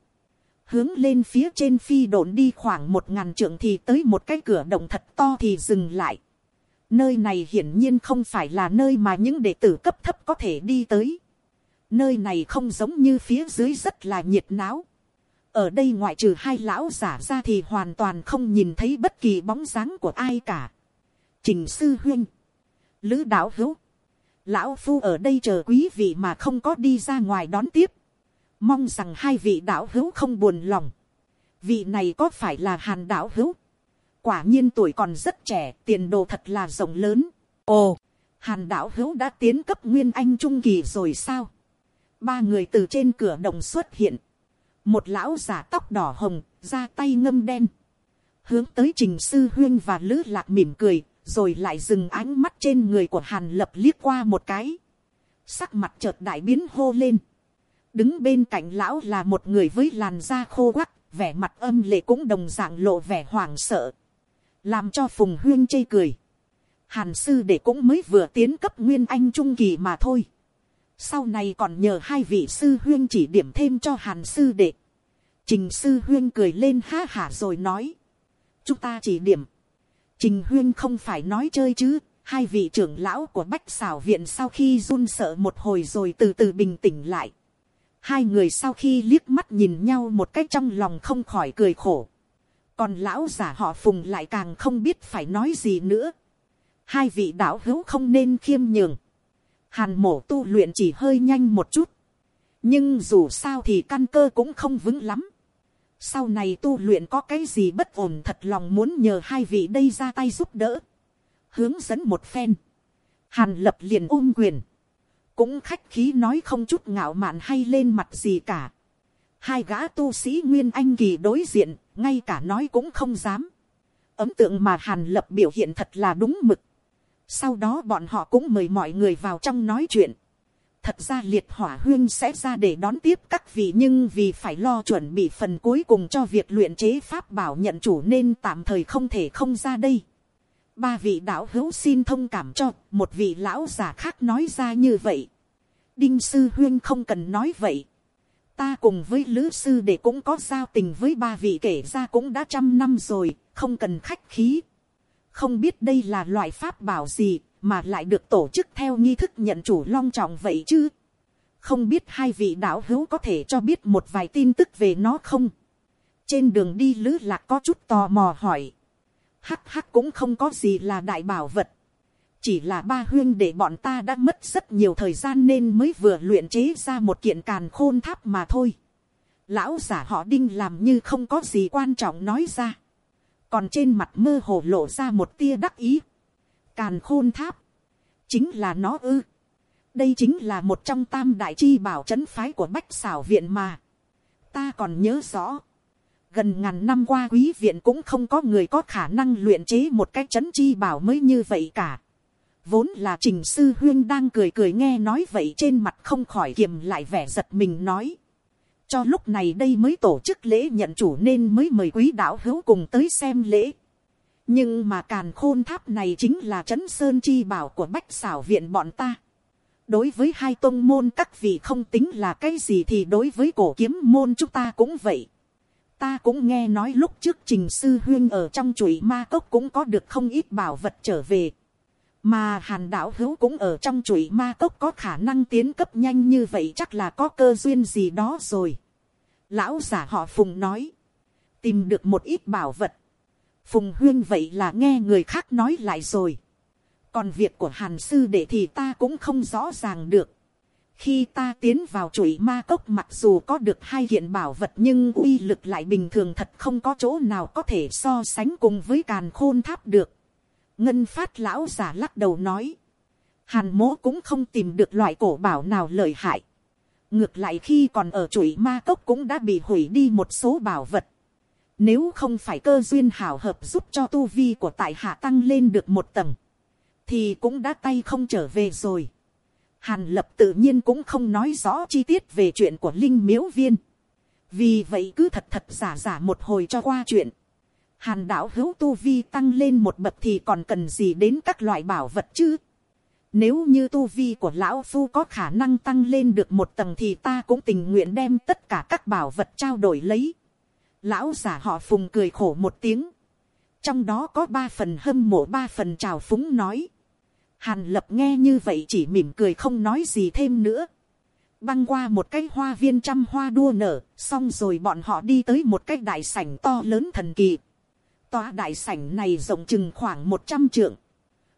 hướng lên phía trên phi đồn đi khoảng một ngàn trượng thì tới một cái cửa động thật to thì dừng lại. Nơi này hiển nhiên không phải là nơi mà những đệ tử cấp thấp có thể đi tới. Nơi này không giống như phía dưới rất là nhiệt náo. Ở đây ngoại trừ hai lão giả ra thì hoàn toàn không nhìn thấy bất kỳ bóng dáng của ai cả. Trình sư huynh. Lữ đạo hữu. Lão phu ở đây chờ quý vị mà không có đi ra ngoài đón tiếp mong rằng hai vị đạo hữu không buồn lòng. vị này có phải là hàn đạo hữu. quả nhiên tuổi còn rất trẻ, tiền đồ thật là rộng lớn. ồ, hàn đạo hữu đã tiến cấp nguyên anh trung kỳ rồi sao ba người từ trên cửa đồng xuất hiện. một lão giả tóc đỏ hồng, da tay ngâm đen. hướng tới trình sư huyên và lữ lạc mỉm cười, rồi lại dừng ánh mắt trên người của hàn lập liếc qua một cái. sắc mặt chợt đại biến hô lên đứng bên cạnh lão là một người với làn da khô quắc, vẻ mặt âm lệ cũng đồng dạng lộ vẻ hoảng sợ, làm cho phùng huyên chê cười. hàn sư đệ cũng mới vừa tiến cấp nguyên anh trung kỳ mà thôi sau này còn nhờ hai vị sư huyên chỉ điểm thêm cho hàn sư đệ. trình sư huyên cười lên ha hả rồi nói, chúng ta chỉ điểm. trình huyên không phải nói chơi chứ, hai vị trưởng lão của bách xảo viện sau khi run sợ một hồi rồi từ từ bình tĩnh lại Hai người sau khi liếc mắt nhìn nhau một cách trong lòng không khỏi cười khổ. Còn lão giả họ phùng lại càng không biết phải nói gì nữa. Hai vị đạo hữu không nên khiêm nhường. Hàn mổ tu luyện chỉ hơi nhanh một chút. Nhưng dù sao thì căn cơ cũng không vững lắm. Sau này tu luyện có cái gì bất ổn thật lòng muốn nhờ hai vị đây ra tay giúp đỡ. Hướng dẫn một phen. Hàn lập liền ôm quyền cũng khách khí nói không chút ngạo mạn hay lên mặt gì cả. Hai gã tu sĩ nguyên anh kỳ đối diện, ngay cả nói cũng không dám. Ấm tượng mà hàn lập biểu hiện thật là đúng mực. Sau đó bọn họ cũng mời mọi người vào trong nói chuyện. Thật ra liệt hỏa huyên sẽ ra để đón tiếp các vị nhưng vì phải lo chuẩn bị phần cuối cùng cho việc luyện chế pháp bảo nhận chủ nên tạm thời không thể không ra đây ba vị đạo hữu xin thông cảm cho một vị lão già khác nói ra như vậy đinh sư huyên không cần nói vậy ta cùng với lữ sư để cũng có giao tình với ba vị kể ra cũng đã trăm năm rồi, không cần khách khí không biết đây là loại pháp bảo gì, mà lại được tổ chức theo nghi thức nhận chủ long trọng vậy chứ. không biết hai vị đạo hữu có thể cho biết một vài tin tức về nó không. trên đường đi lữ lạc có chút tò mò hỏi. hắc hắc cũng không có gì là đại bảo vật. chỉ là ba huyên để bọn ta đã mất rất nhiều thời gian nên mới vừa luyện chế ra một kiện càn khôn tháp mà thôi. lão giả họ đinh làm như không có gì quan trọng nói ra còn trên mặt mơ hồ lộ ra một tia đắc ý Càn khôn tháp. Chính là nó ư. Đây chính là một trong tam đại chi bảo trấn phái của Bách xảo viện mà. Ta còn nhớ rõ. Gần ngàn năm qua quý viện cũng không có người có khả năng luyện chế một cái trấn chi bảo mới như vậy cả. Vốn là trình sư huyên đang cười cười nghe nói vậy trên mặt không khỏi kiềm lại vẻ giật mình nói. Cho lúc này đây mới tổ chức lễ nhận chủ nên mới mời quý đạo hữu cùng tới xem lễ nhưng mà càn khôn tháp này chính là trấn sơn chi bảo của bách xảo viện bọn ta. đối với hai tôn môn các vị không tính là cái gì thì đối với cổ kiếm môn chúng ta cũng vậy. ta cũng nghe nói lúc trước trình sư huyên ở trong chuỗi ma cốc cũng có được không ít bảo vật trở về mà hàn đạo hữu cũng ở trong chuỗi ma cốc có khả năng tiến cấp nhanh như vậy chắc là có cơ duyên gì đó rồi. lão giả họ phùng nói, tìm được một ít bảo vật phùng huyên vậy là nghe người khác nói lại rồi. còn việc của hàn sư đệ thì ta cũng không rõ ràng được. khi ta tiến vào chuỗi ma cốc mặc dù có được hai hiện bảo vật nhưng uy lực lại bình thường thật không có chỗ nào có thể so sánh cùng với càn khôn tháp được ngân phát lão giả lắc đầu nói. hàn mố cũng không tìm được loại cổ bảo nào lợi hại. ngược lại khi còn ở chuỗi ma cốc cũng đã bị hủy đi một số bảo vật nếu không phải cơ duyên hảo hợp giúp cho tu vi của tại hạ tăng lên được một tầng. Thì cũng đã tay không trở về rồi. Hàn lập tự nhiên cũng không nói rõ chi tiết về chuyện của Linh miếu viên. Vì vậy cứ thật thật giả giả một hồi cho qua chuyện. Hàn đạo hữu tu vi tăng lên một bậc thì còn cần gì đến các loại bảo vật chứ? Nếu như tu vi của lão phu có khả năng tăng lên được một tầng thì ta cũng tình nguyện đem tất cả các bảo vật trao đổi lấy. Lão giả họ phùng cười khổ một tiếng. Trong đó có ba phần hâm mộ ba phần trào phúng nói. Hàn lập nghe như vậy chỉ mỉm cười không nói gì thêm nữa. Băng qua một cái hoa viên trăm hoa đua nở, xong rồi bọn họ đi tới một cái đại sảnh to lớn thần kỳ. Tòa đại sảnh này rộng chừng khoảng một trăm trượng.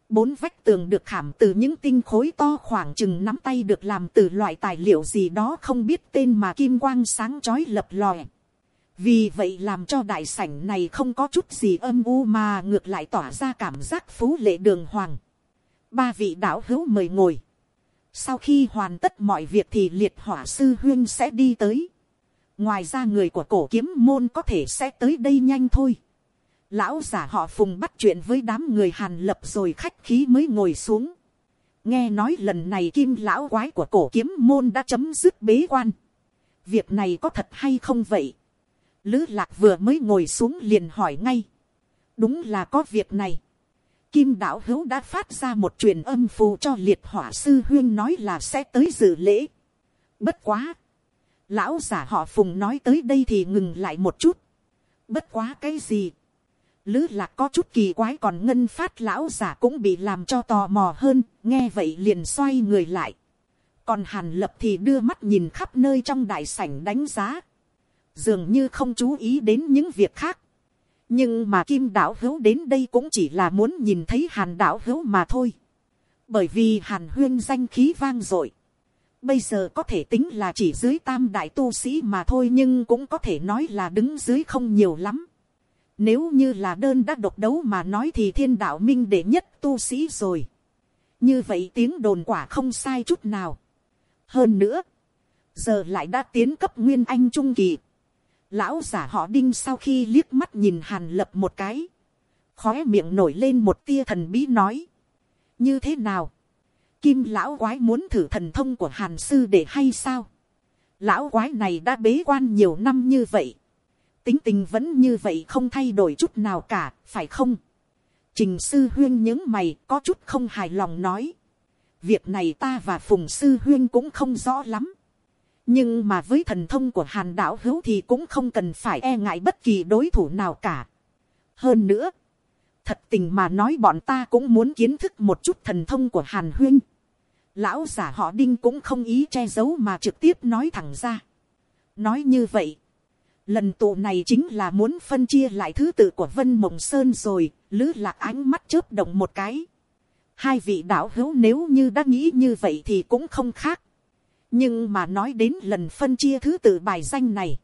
Bốn vách tường được khảm từ những tinh khối to khoảng chừng nắm tay được làm từ loại tài liệu gì đó không biết tên mà kim quang sáng chói lập lòe vì vậy làm cho đại sảnh này không có chút gì âm u mà ngược lại tỏa ra cảm giác phú lệ đường hoàng. ba vị đạo hữu mời ngồi. sau khi hoàn tất mọi việc thì liệt hỏa sư huyên sẽ đi tới. ngoài ra người của cổ kiếm môn có thể sẽ tới đây nhanh thôi lão giả họ phùng bắt chuyện với đám người hàn lập rồi khách khí mới ngồi xuống. nghe nói lần này kim lão quái của cổ kiếm môn đã chấm dứt bế quan. việc này có thật hay không vậy Lữ lạc vừa mới ngồi xuống liền hỏi ngay. Đúng là có việc này. Kim đạo hữu đã phát ra một truyền âm phù cho liệt hỏa sư huyên nói là sẽ tới dự lễ. Bất quá. Lão giả họ phùng nói tới đây thì ngừng lại một chút. Bất quá cái gì? Lữ lạc có chút kỳ quái còn ngân phát lão giả cũng bị làm cho tò mò hơn. Nghe vậy liền xoay người lại. Còn hàn lập thì đưa mắt nhìn khắp nơi trong đại sảnh đánh giá dường như không chú ý đến những việc khác. nhưng mà kim đạo hữu đến đây cũng chỉ là muốn nhìn thấy hàn đạo hữu mà thôi. bởi vì hàn huyên danh khí vang dội. bây giờ có thể tính là chỉ dưới tam đại tu sĩ mà thôi nhưng cũng có thể nói là đứng dưới không nhiều lắm. Nếu như là đơn đã độc đấu mà nói thì thiên đạo minh đệ nhất tu sĩ rồi. Như vậy tiếng đồn quả không sai chút nào. Hơn nữa, giờ lại đã tiến cấp nguyên anh trung kỳ. Lão giả họ đinh sau khi liếc mắt nhìn hàn lập một cái. Khóe miệng nổi lên một tia thần bí nói. Như thế nào? Kim lão quái muốn thử thần thông của hàn sư để hay sao? Lão quái này đã bế quan nhiều năm như vậy. Tính tình vẫn như vậy không thay đổi chút nào cả, phải không? Trình sư huyên những mày có chút không hài lòng nói. Việc này ta và phùng sư huyên cũng không rõ lắm nhưng mà với thần thông của hàn đạo hữu thì cũng không cần phải e ngại bất kỳ đối thủ nào cả. hơn nữa, thật tình mà nói bọn ta cũng muốn kiến thức một chút thần thông của hàn huyên. lão giả họ đinh cũng không ý che giấu mà trực tiếp nói thẳng ra. nói như vậy, lần tụ này chính là muốn phân chia lại thứ tự của vân mộng sơn rồi, lứ lạc ánh mắt chớp động một cái. hai vị đạo hữu nếu như đã nghĩ như vậy thì cũng không khác nhưng mà nói đến lần phân chia thứ tự bài danh này,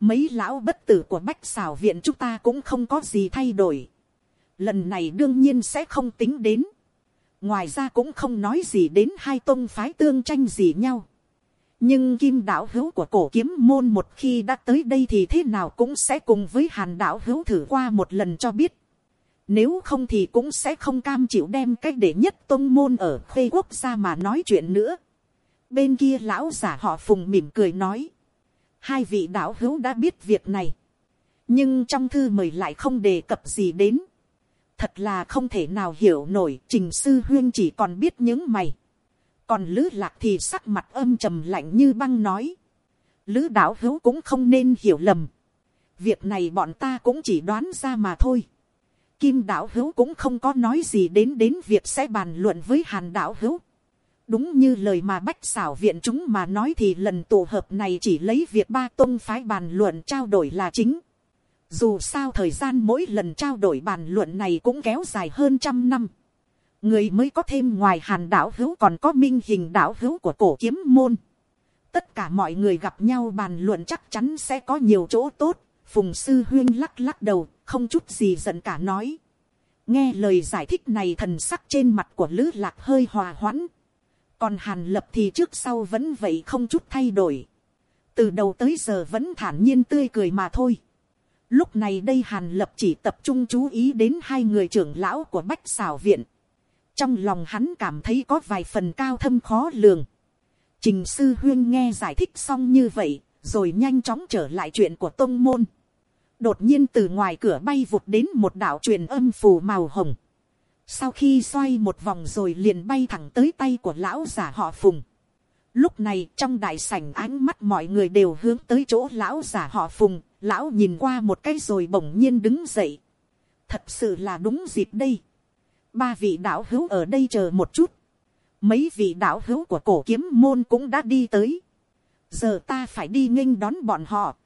mấy lão bất tử của bách xảo viện chúng ta cũng không có gì thay đổi. lần này đương nhiên sẽ không tính đến. ngoài ra cũng không nói gì đến hai tôn phái tương tranh gì nhau nhưng kim đạo hữu của cổ kiếm môn một khi đã tới đây thì thế nào cũng sẽ cùng với hàn đạo hữu thử qua một lần cho biết. Nếu không thì cũng sẽ không cam chịu đem cách để nhất tôn môn ở khuê quốc gia mà nói chuyện nữa. Bên kia lão giả họ phùng mỉm cười nói, hai vị đạo hữu đã biết việc này, nhưng trong thư mời lại không đề cập gì đến, thật là không thể nào hiểu nổi trình sư huyên chỉ còn biết những mày, còn lữ lạc thì sắc mặt âm trầm lạnh như băng nói, lữ đạo hữu cũng không nên hiểu lầm, việc này bọn ta cũng chỉ đoán ra mà thôi, kim đạo hữu cũng không có nói gì đến đến việc sẽ bàn luận với hàn đạo hữu, đúng như lời mà bách xảo viện chúng mà nói thì lần tổ hợp này chỉ lấy việc ba tôn phái bàn luận trao đổi là chính. Dù sao thời gian mỗi lần trao đổi bàn luận này cũng kéo dài hơn trăm năm. Người mới có thêm ngoài hàn đảo hữu còn có minh hình đảo hữu của cổ kiếm môn. Tất cả mọi người gặp nhau bàn luận chắc chắn sẽ có nhiều chỗ tốt. Phùng sư huyên lắc lắc đầu, không chút gì giận cả nói. Nghe lời giải thích này thần sắc trên mặt của Lữ Lạc hơi hòa hoãn, còn hàn lập thì trước sau vẫn vậy không chút thay đổi. từ đầu tới giờ vẫn thản nhiên tươi cười mà thôi. lúc này đây hàn lập chỉ tập trung chú ý đến hai người trưởng lão của bách xảo viện trong lòng hắn cảm thấy có vài phần cao thâm khó lường. trình sư huyên nghe giải thích xong như vậy, rồi nhanh chóng trở lại chuyện của tông môn. đột nhiên từ ngoài cửa bay vụt đến một đạo truyền âm phù màu hồng sau khi xoay một vòng rồi liền bay thẳng tới tay của lão giả họ phùng. Lúc này trong đại sảnh ánh mắt mọi người đều hướng tới chỗ lão giả họ phùng, lão nhìn qua một cái rồi bỗng nhiên đứng dậy. Thật sự là đúng dịp đây. Ba vị đạo hữu ở đây chờ một chút. Mấy vị đạo hữu của cổ kiếm môn cũng đã đi tới. Giờ ta phải đi nghênh đón bọn họ.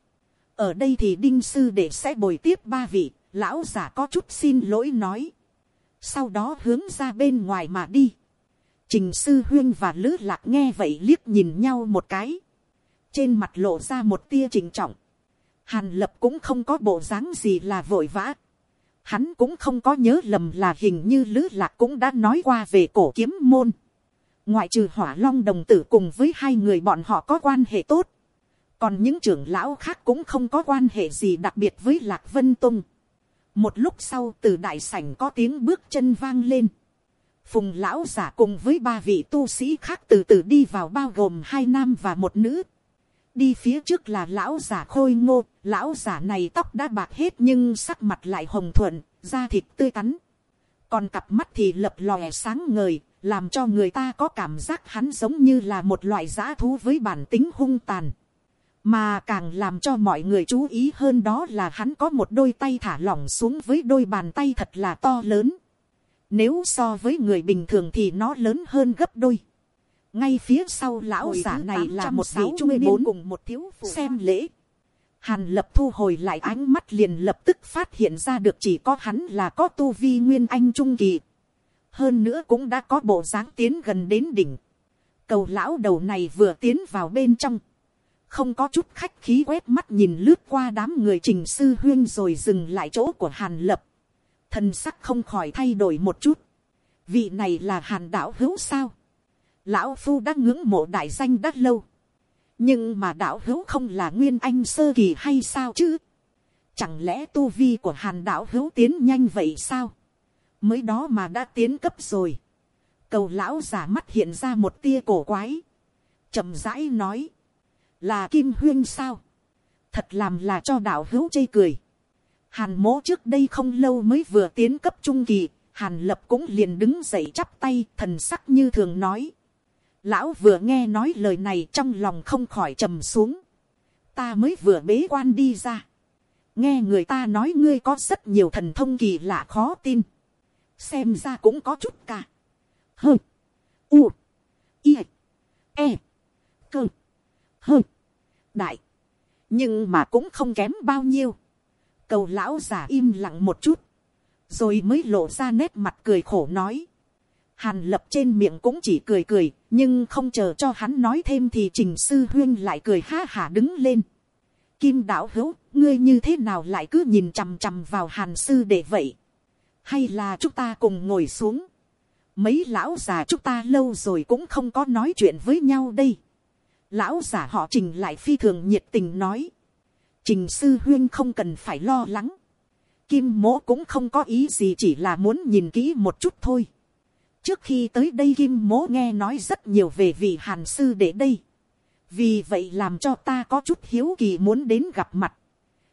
Ở đây thì đinh sư để sẽ bồi tiếp ba vị, lão giả có chút xin lỗi nói sau đó hướng ra bên ngoài mà đi. Trình sư huyên và lữ lạc nghe vậy liếc nhìn nhau một cái. Trên mặt lộ ra một tia trình trọng. Hàn lập cũng không có bộ dáng gì là vội vã. Hắn cũng không có nhớ lầm là hình như lữ lạc cũng đã nói qua về cổ kiếm môn. Ngoại trừ hỏa long đồng tử cùng với hai người bọn họ có quan hệ tốt. Còn những trưởng lão khác cũng không có quan hệ gì đặc biệt với lạc vân tung một lúc sau từ đại sảnh có tiếng bước chân vang lên. phùng lão giả cùng với ba vị tu sĩ khác từ từ đi vào bao gồm hai nam và một nữ đi phía trước là lão giả khôi ngô, lão giả này tóc đã bạc hết nhưng sắc mặt lại hồng thuận, da thịt tươi tắn. còn cặp mắt thì lập lòe sáng ngời, làm cho người ta có cảm giác hắn giống như là một loại giã thú với bản tính hung tàn mà càng làm cho mọi người chú ý hơn đó là hắn có một đôi tay thả lỏng xuống với đôi bàn tay thật là to lớn. Nếu so với người bình thường thì nó lớn hơn gấp đôi. Ngay phía sau lão hồi giả này là một vị trung niên cùng một thiếu phụ xem lễ. Hàn lập thu hồi lại ánh mắt liền lập tức phát hiện ra được chỉ có hắn là có tu vi nguyên anh trung kỳ. Hơn nữa cũng đã có bộ dáng tiến gần đến đỉnh. Cầu lão đầu này vừa tiến vào bên trong không có chút khách khí quét mắt nhìn lướt qua đám người trình sư huyên rồi dừng lại chỗ của hàn lập. thần sắc không khỏi thay đổi một chút. vị này là hàn đạo hữu sao lão phu đã ngưỡng mộ đại danh đã lâu. nhưng mà đạo hữu không là nguyên anh sơ kỳ hay sao chứ. chẳng lẽ tu vi của hàn đạo hữu tiến nhanh vậy sao. mới đó mà đã tiến cấp rồi. cầu lão giả mắt hiện ra một tia cổ quái. chậm rãi nói là kim huyên sao, thật làm là cho đạo hữu chê cười. Hàn mố trước đây không lâu mới vừa tiến cấp trung kỳ, hàn lập cũng liền đứng dậy chắp tay thần sắc như thường nói. Lão vừa nghe nói lời này trong lòng không khỏi trầm xuống. Ta mới vừa bế quan đi ra. Nghe người ta nói ngươi có rất nhiều thần thông kỳ lạ khó tin. Xem ra cũng có chút cả. Hơ. U. I. E. Cơ. Hơ. Đại. Nhưng mà cũng không kém bao nhiêu. Cầu lão giả im lặng một chút. Rồi mới lộ ra nét mặt cười khổ nói. Hàn lập trên miệng cũng chỉ cười cười, nhưng không chờ cho hắn nói thêm thì trình sư huyên lại cười ha hả đứng lên. Kim đạo hữu, ngươi như thế nào lại cứ nhìn chằm chằm vào hàn sư để vậy? Hay là chúng ta cùng ngồi xuống? Mấy lão già chúng ta lâu rồi cũng không có nói chuyện với nhau đây. Lão già họ trình lại phi thường nhiệt tình nói. Trình sư huyên không cần phải lo lắng. Kim mỗ cũng không có ý gì chỉ là muốn nhìn kỹ một chút thôi. Trước khi tới đây Kim mố nghe nói rất nhiều về vị hàn sư để đây. Vì vậy làm cho ta có chút hiếu kỳ muốn đến gặp mặt.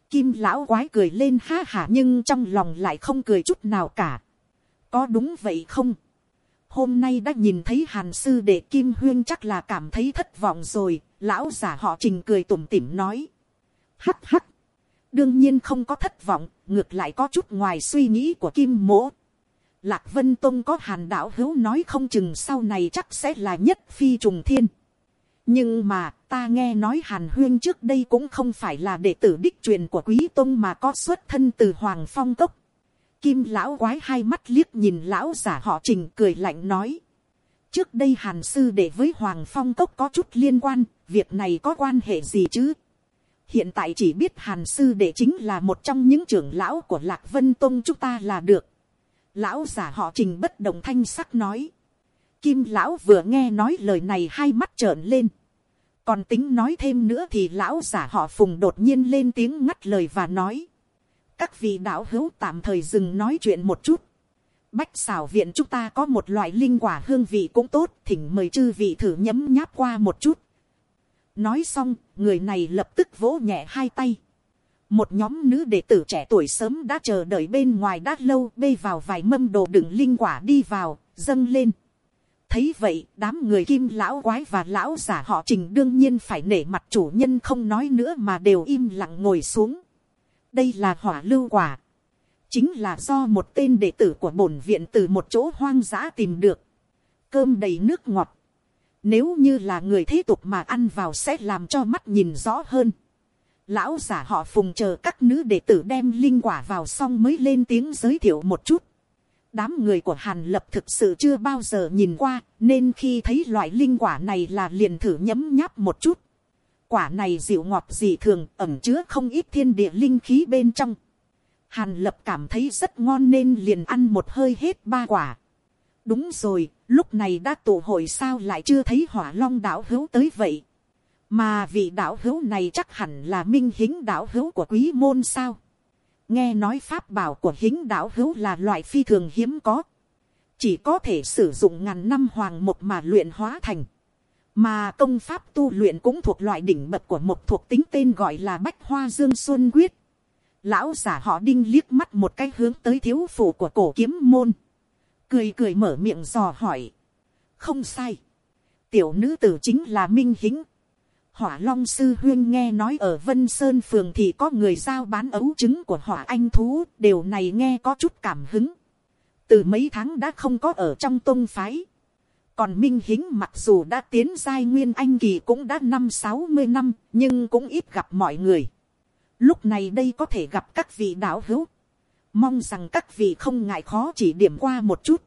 Kim lão quái cười lên ha hả nhưng trong lòng lại không cười chút nào cả. Có đúng vậy không? Hôm nay đã nhìn thấy hàn sư để Kim Huyên chắc là cảm thấy thất vọng rồi. Lão giả họ trình cười tủm tỉm nói. Hắt hắt. Đương nhiên không có thất vọng, ngược lại có chút ngoài suy nghĩ của Kim Mỗ. Lạc Vân Tông có hàn đạo hữu nói không chừng sau này chắc sẽ là nhất phi trùng thiên. Nhưng mà ta nghe nói hàn huyên trước đây cũng không phải là đệ tử đích truyền của quý tông mà có xuất thân từ Hoàng Phong Cốc. Kim lão quái hai mắt liếc nhìn lão giả họ trình cười lạnh nói. Trước đây hàn sư đệ với Hoàng Phong Cốc có chút liên quan, việc này có quan hệ gì chứ? Hiện tại chỉ biết hàn sư đệ chính là một trong những trưởng lão của Lạc Vân Tông chúng ta là được. Lão giả họ trình bất động thanh sắc nói. Kim lão vừa nghe nói lời này hai mắt trợn lên. Còn tính nói thêm nữa thì lão giả họ phùng đột nhiên lên tiếng ngắt lời và nói. Các vị đạo hữu tạm thời dừng nói chuyện một chút. Bách xảo viện chúng ta có một loại linh quả hương vị cũng tốt, thỉnh mời chư vị thử nhấm nháp qua một chút. Nói xong, người này lập tức vỗ nhẹ hai tay. Một nhóm nữ đệ tử trẻ tuổi sớm đã chờ đợi bên ngoài đã lâu bê vào vài mâm đồ đựng linh quả đi vào, dâng lên. Thấy vậy, đám người kim lão quái và lão giả họ trình đương nhiên phải nể mặt chủ nhân không nói nữa mà đều im lặng ngồi xuống. Đây là hỏa lưu quả. Chính là do một tên đệ tử của bổn viện từ một chỗ hoang dã tìm được. Cơm đầy nước ngọt. Nếu như là người thế tục mà ăn vào sẽ làm cho mắt nhìn rõ hơn. Lão giả họ phùng chờ các nữ đệ tử đem linh quả vào xong mới lên tiếng giới thiệu một chút. Đám người của Hàn Lập thực sự chưa bao giờ nhìn qua, nên khi thấy loại linh quả này là liền thử nhấm nháp một chút. Quả này dịu ngọt dị thường, ẩm chứa không ít thiên địa linh khí bên trong. Hàn Lập cảm thấy rất ngon nên liền ăn một hơi hết ba quả. Đúng rồi, lúc này đã tụ hội sao lại chưa thấy hỏa long đảo hữu tới vậy. Mà vị đạo hữu này chắc hẳn là minh hính đạo hữu của quý môn sao? Nghe nói pháp bảo của hính đạo hữu là loại phi thường hiếm có, chỉ có thể sử dụng ngàn năm hoàng một mà luyện hóa thành, mà công pháp tu luyện cũng thuộc loại đỉnh bậc của một thuộc tính tên gọi là bách hoa dương xuân quyết. Lão giả họ đinh liếc mắt một cái hướng tới thiếu phủ của cổ kiếm môn, cười cười mở miệng dò hỏi, không sai, tiểu nữ tử chính là minh hính, hỏa long sư huyên nghe nói ở vân sơn phường thì có người giao bán ấu trứng của hỏa anh thú, điều này nghe có chút cảm hứng. Từ mấy tháng đã không có ở trong tôn phái. Còn minh hính mặc dù đã tiến giai nguyên anh kỳ cũng đã năm sáu mươi năm, nhưng cũng ít gặp mọi người. Lúc này đây có thể gặp các vị đạo hữu. Mong rằng các vị không ngại khó chỉ điểm qua một chút.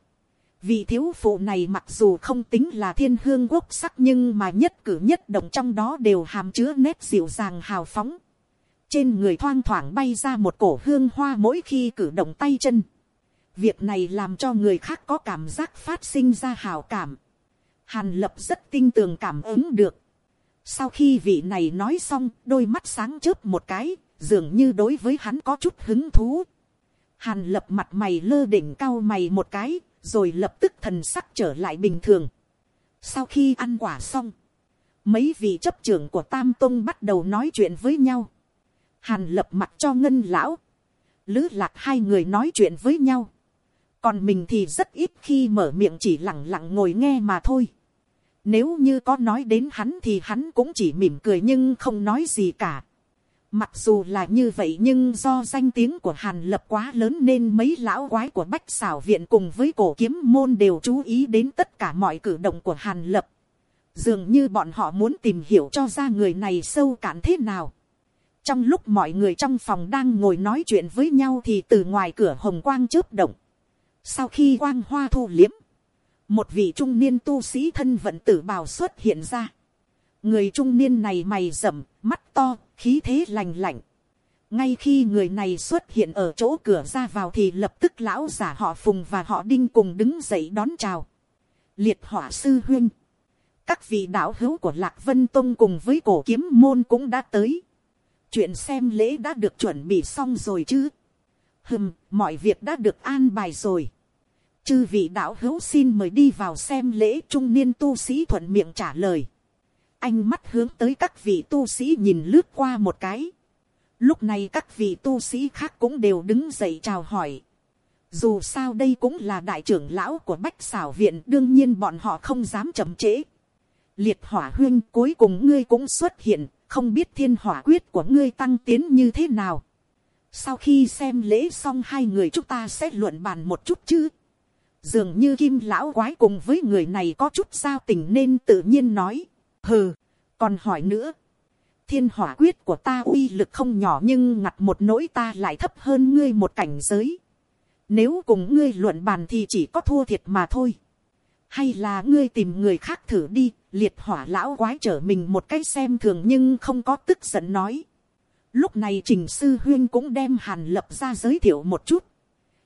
Vị thiếu phụ này mặc dù không tính là thiên hương quốc sắc nhưng mà nhất cử nhất động trong đó đều hàm chứa nét dịu dàng hào phóng. Trên người thoang thoảng bay ra một cổ hương hoa mỗi khi cử động tay chân. Việc này làm cho người khác có cảm giác phát sinh ra hào cảm. Hàn lập rất tinh tường cảm ứng được. Sau khi vị này nói xong, đôi mắt sáng chớp một cái, dường như đối với hắn có chút hứng thú. Hàn lập mặt mày lơ đỉnh cao mày một cái, rồi lập tức thần sắc trở lại bình thường. Sau khi ăn quả xong, mấy vị chấp trưởng của Tam Tông bắt đầu nói chuyện với nhau. Hàn lập mặt cho ngân lão. Lữ lạc hai người nói chuyện với nhau. Còn mình thì rất ít khi mở miệng chỉ lặng lặng ngồi nghe mà thôi. Nếu như có nói đến hắn thì hắn cũng chỉ mỉm cười nhưng không nói gì cả. Mặc dù là như vậy nhưng do danh tiếng của Hàn Lập quá lớn nên mấy lão quái của Bách xảo viện cùng với cổ kiếm môn đều chú ý đến tất cả mọi cử động của Hàn Lập. Dường như bọn họ muốn tìm hiểu cho ra người này sâu cạn thế nào. Trong lúc mọi người trong phòng đang ngồi nói chuyện với nhau thì từ ngoài cửa hồng quang chớp động. Sau khi quang hoa thu liếm, một vị trung niên tu sĩ thân vận tử bào xuất hiện ra. Người trung niên này mày rậm, mắt to, khí thế lành lạnh. Ngay khi người này xuất hiện ở chỗ cửa ra vào thì lập tức lão giả họ Phùng và họ Đinh cùng đứng dậy đón chào. Liệt hỏa sư huynh. Các vị đạo hữu của Lạc Vân Tông cùng với cổ kiếm môn cũng đã tới. Chuyện xem lễ đã được chuẩn bị xong rồi chứ. Hừm, mọi việc đã được an bài rồi. Chư vị đạo hữu xin mời đi vào xem lễ trung niên tu sĩ thuận miệng trả lời. Anh mắt hướng tới các vị tu sĩ nhìn lướt qua một cái. Lúc này các vị tu sĩ khác cũng đều đứng dậy chào hỏi. Dù sao đây cũng là đại trưởng lão của Bách xảo viện đương nhiên bọn họ không dám chậm trễ. Liệt hỏa huyên cuối cùng ngươi cũng xuất hiện, không biết thiên hỏa quyết của ngươi tăng tiến như thế nào. Sau khi xem lễ xong hai người chúng ta sẽ luận bàn một chút chứ. Dường như kim lão quái cùng với người này có chút giao tình nên tự nhiên nói. Hừ, còn hỏi nữa. Thiên hỏa quyết của ta uy lực không nhỏ nhưng ngặt một nỗi ta lại thấp hơn ngươi một cảnh giới. Nếu cùng ngươi luận bàn thì chỉ có thua thiệt mà thôi. Hay là ngươi tìm người khác thử đi, liệt hỏa lão quái trở mình một cái xem thường nhưng không có tức giận nói. Lúc này trình sư huyên cũng đem hàn lập ra giới thiệu một chút.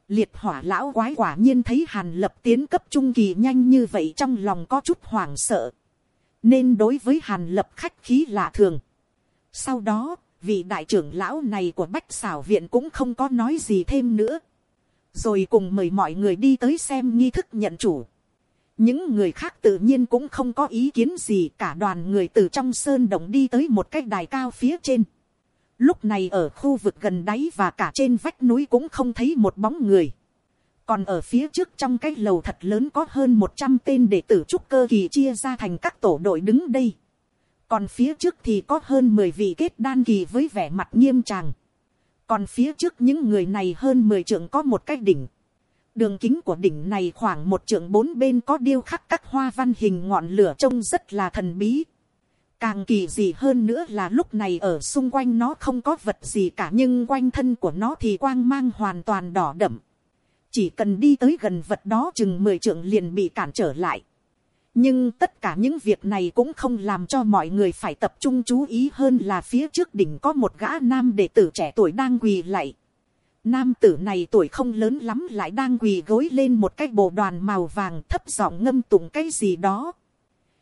Liệt hỏa lão quái quả nhiên thấy hàn lập tiến cấp trung kỳ nhanh như vậy trong lòng có chút hoảng sợ. Nên đối với hàn lập khách khí lạ thường. Sau đó, vị đại trưởng lão này của bách xảo viện cũng không có nói gì thêm nữa. Rồi cùng mời mọi người đi tới xem nghi thức nhận chủ. Những người khác tự nhiên cũng không có ý kiến gì cả đoàn người từ trong sơn động đi tới một cái đài cao phía trên. Lúc này ở khu vực gần đáy và cả trên vách núi cũng không thấy một bóng người. Còn ở phía trước trong cái lầu thật lớn có hơn 100 tên đệ tử trúc cơ kỳ chia ra thành các tổ đội đứng đây. Còn phía trước thì có hơn 10 vị kết đan kỳ với vẻ mặt nghiêm tràng. Còn phía trước những người này hơn 10 trượng có một cái đỉnh. Đường kính của đỉnh này khoảng một trượng bốn bên có điêu khắc các hoa văn hình ngọn lửa trông rất là thần bí. Càng kỳ dị hơn nữa là lúc này ở xung quanh nó không có vật gì cả nhưng quanh thân của nó thì quang mang hoàn toàn đỏ đậm. Chỉ cần đi tới gần vật đó chừng mười trưởng liền bị cản trở lại. Nhưng tất cả những việc này cũng không làm cho mọi người phải tập trung chú ý hơn là phía trước đỉnh có một gã nam đệ tử trẻ tuổi đang quỳ lạy. Nam tử này tuổi không lớn lắm lại đang quỳ gối lên một cái bộ đoàn màu vàng thấp giọng ngâm tụng cái gì đó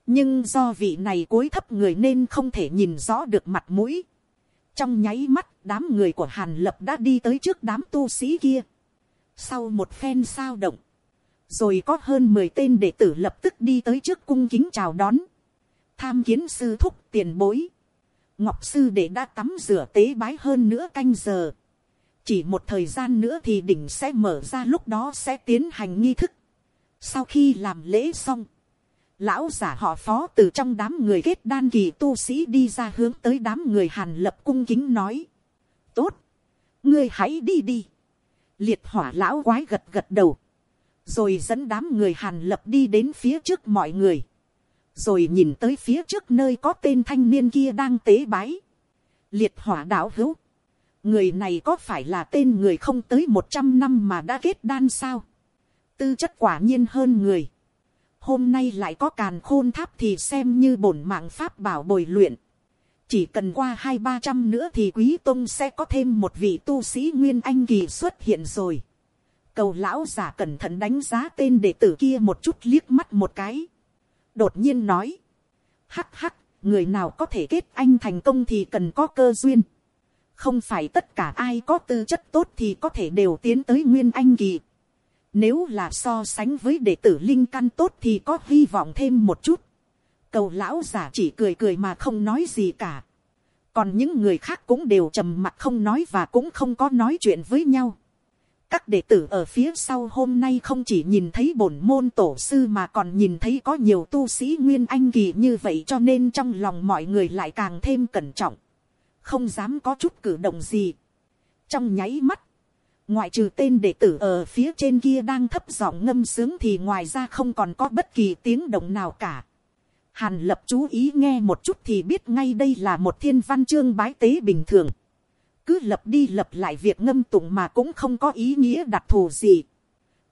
nhưng do vị này cúi thấp người nên không thể nhìn rõ được mặt mũi. trong nháy mắt, đám người của hàn lập đã đi tới trước đám tu sĩ kia sau một phen sao động, rồi có hơn mười tên đệ tử lập tức đi tới trước cung kính chào đón. tham kiến sư thúc tiền bối. ngọc sư đệ đã tắm rửa tế bái hơn nữa canh giờ. chỉ một thời gian nữa thì đỉnh sẽ mở ra lúc đó sẽ tiến hành nghi thức. sau khi làm lễ xong, Lão giả họ phó từ trong đám người kết đan kỳ tu sĩ đi ra hướng tới đám người hàn lập cung kính nói. Tốt. Ngươi hãy đi đi. Liệt hỏa lão quái gật gật đầu. Rồi dẫn đám người hàn lập đi đến phía trước mọi người. Rồi nhìn tới phía trước nơi có tên thanh niên kia đang tế bái. Liệt hỏa đạo hữu. Người này có phải là tên người không tới một trăm năm mà đã kết đan sao? Tư chất quả nhiên hơn người hôm nay lại có càn khôn tháp thì xem như bổn mạng pháp bảo bồi luyện chỉ cần qua hai ba trăm nữa thì quý tông sẽ có thêm một vị tu sĩ nguyên anh kỳ xuất hiện rồi. cầu lão giả cẩn thận đánh giá tên đệ tử kia một chút liếc mắt một cái. đột nhiên nói, hắc hắc, người nào có thể kết anh thành công thì cần có cơ duyên. không phải tất cả ai có tư chất tốt thì có thể đều tiến tới nguyên anh kỳ nếu là so sánh với đệ tử linh căn tốt thì có hy vọng thêm một chút. Cầu lão giả chỉ cười cười mà không nói gì cả. Còn những người khác cũng đều trầm mặt không nói và cũng không có nói chuyện với nhau. các đệ tử ở phía sau hôm nay không chỉ nhìn thấy bổn môn tổ sư mà còn nhìn thấy có nhiều tu sĩ nguyên anh kỳ như vậy cho nên trong lòng mọi người lại càng thêm cẩn trọng, không dám có chút cử động gì. trong nháy mắt, ngoại trừ tên đệ tử ở phía trên kia đang thấp giọng ngâm sướng thì ngoài ra không còn có bất kỳ tiếng động nào cả. Hàn lập chú ý nghe một chút thì biết ngay đây là một thiên văn chương bái tế bình thường cứ lập đi lập lại việc ngâm tụng mà cũng không có ý nghĩa đặc thù gì.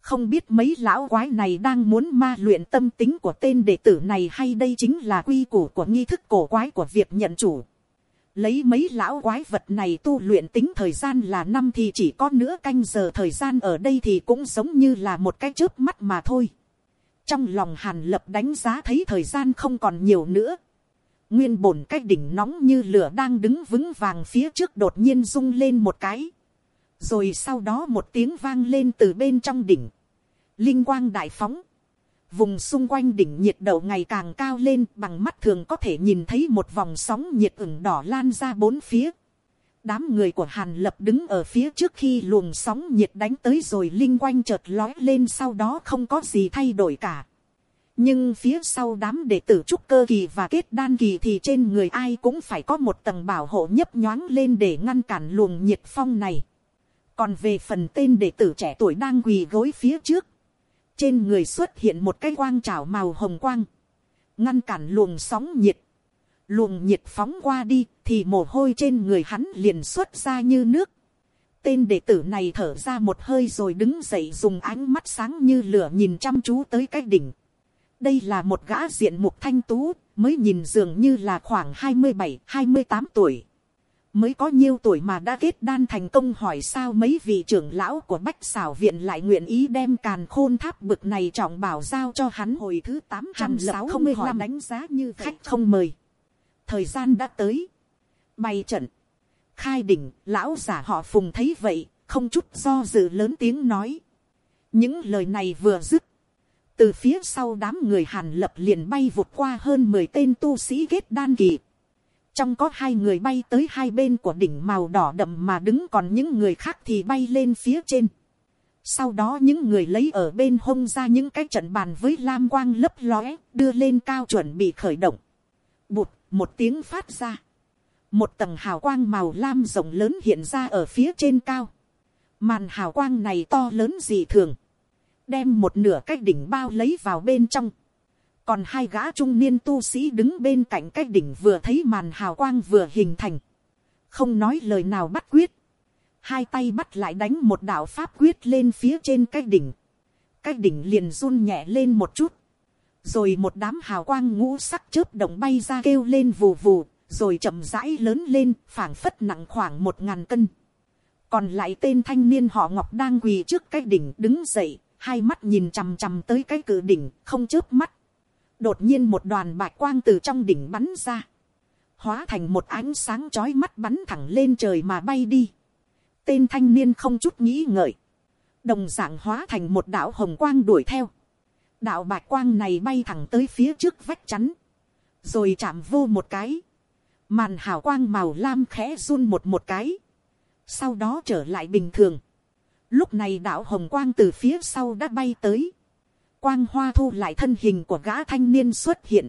không biết mấy lão quái này đang muốn ma luyện tâm tính của tên đệ tử này hay đây chính là quy củ của nghi thức cổ quái của việc nhận chủ. lấy mấy lão quái vật này tu luyện tính thời gian là năm thì chỉ có nửa canh giờ thời gian ở đây thì cũng giống như là một cái chớp mắt mà thôi trong lòng hàn lập đánh giá thấy thời gian không còn nhiều nữa nguyên bổn cái đỉnh nóng như lửa đang đứng vững vàng phía trước đột nhiên rung lên một cái. rồi sau đó một tiếng vang lên từ bên trong đỉnh. linh quang đại phóng. vùng xung quanh đỉnh nhiệt độ ngày càng cao lên, bằng mắt thường có thể nhìn thấy một vòng sóng nhiệt ửng đỏ lan ra bốn phía đám người của hàn lập đứng ở phía trước khi luồng sóng nhiệt đánh tới rồi linh quanh chợt lói lên sau đó không có gì thay đổi cả nhưng phía sau đám đệ tử trúc cơ kỳ và kết đan kỳ thì trên người ai cũng phải có một tầng bảo hộ nhấp nhoáng lên để ngăn cản luồng nhiệt phong này. còn về phần tên đệ tử trẻ tuổi đang quỳ gối phía trước, trên người xuất hiện một cái quang trào màu hồng quang, ngăn cản luồng sóng nhiệt luồng nhiệt phóng qua đi thì mồ hôi trên người hắn liền xuất ra như nước. tên đệ tử này thở ra một hơi rồi đứng dậy dùng ánh mắt sáng như lửa nhìn chăm chú tới cái đỉnh đây là một gã diện mục thanh tú, mới nhìn dường như là khoảng hai mươi bảy, hai mươi tám tuổi. Mới có nhiêu tuổi mà đã kết đan thành công hỏi sao mấy vị trưởng lão của Bách xảo viện lại nguyện ý đem càn khôn tháp bực này trọng bảo giao cho hắn hồi thứ tám trăm sáu mươi lăm đánh giá như vậy. khách không mời. Thời gian đã tới. Bày trận. Khai đỉnh, lão giả họ phùng thấy vậy, không chút do dự lớn tiếng nói. Những lời này vừa dứt từ phía sau đám người hàn lập liền bay vụt qua hơn mười tên tu sĩ kết đan kỳ. trong có hai người bay tới hai bên của đỉnh màu đỏ đậm mà đứng còn những người khác thì bay lên phía trên. sau đó những người lấy ở bên hông ra những cái trận bàn với lam quang lấp lóe đưa lên cao chuẩn bị khởi động. bụt một tiếng phát ra. một tầng hào quang màu lam rộng lớn hiện ra ở phía trên cao. màn hào quang này to lớn dị thường đem một nửa cái đỉnh bao lấy vào bên trong. còn hai gã trung niên tu sĩ đứng bên cạnh cái đỉnh vừa thấy màn hào quang vừa hình thành. không nói lời nào bắt quyết. hai tay bắt lại đánh một đạo pháp quyết lên phía trên cái đỉnh. cái đỉnh liền run nhẹ lên một chút rồi một đám hào quang ngũ sắc chớp động bay ra kêu lên vù vù, rồi chậm rãi lớn lên phảng phất nặng khoảng một ngàn cân còn lại tên thanh niên họ ngọc đang quỳ trước cái đỉnh đứng dậy hai mắt nhìn chằm chằm tới cái cự đỉnh, không chớp mắt. đột nhiên một đoàn bạch quang từ trong đỉnh bắn ra, hóa thành một ánh sáng chói mắt bắn thẳng lên trời mà bay đi. tên thanh niên không chút nghĩ ngợi, đồng dạng hóa thành một đạo hồng quang đuổi theo đạo bạch quang này bay thẳng tới phía trước vách chắn, rồi chạm vô một cái, màn hào quang màu lam khẽ run một một cái, sau đó trở lại bình thường, Lúc này đạo hồng quang từ phía sau đã bay tới. Quang hoa thu lại thân hình của gã thanh niên xuất hiện.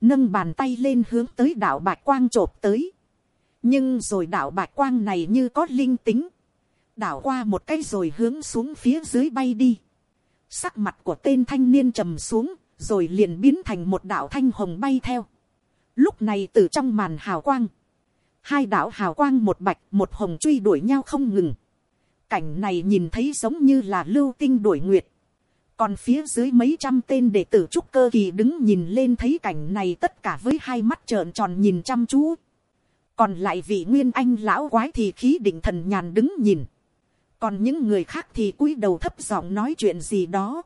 Nâng bàn tay lên hướng tới đạo bạch quang trộp tới. Nhưng rồi đạo bạch quang này như có linh tính. Đảo qua một cái rồi hướng xuống phía dưới bay đi. Sắc mặt của tên thanh niên trầm xuống, rồi liền biến thành một đạo thanh hồng bay theo. Lúc này từ trong màn hào quang, hai đạo hào quang một bạch một hồng truy đuổi nhau không ngừng cảnh này nhìn thấy giống như là lưu tinh đuổi nguyệt. còn phía dưới mấy trăm tên đệ tử trúc cơ kỳ đứng nhìn lên thấy cảnh này tất cả với hai mắt trợn tròn nhìn chăm chú. còn lại vị nguyên anh lão quái thì khí định thần nhàn đứng nhìn còn những người khác thì cúi đầu thấp giọng nói chuyện gì đó.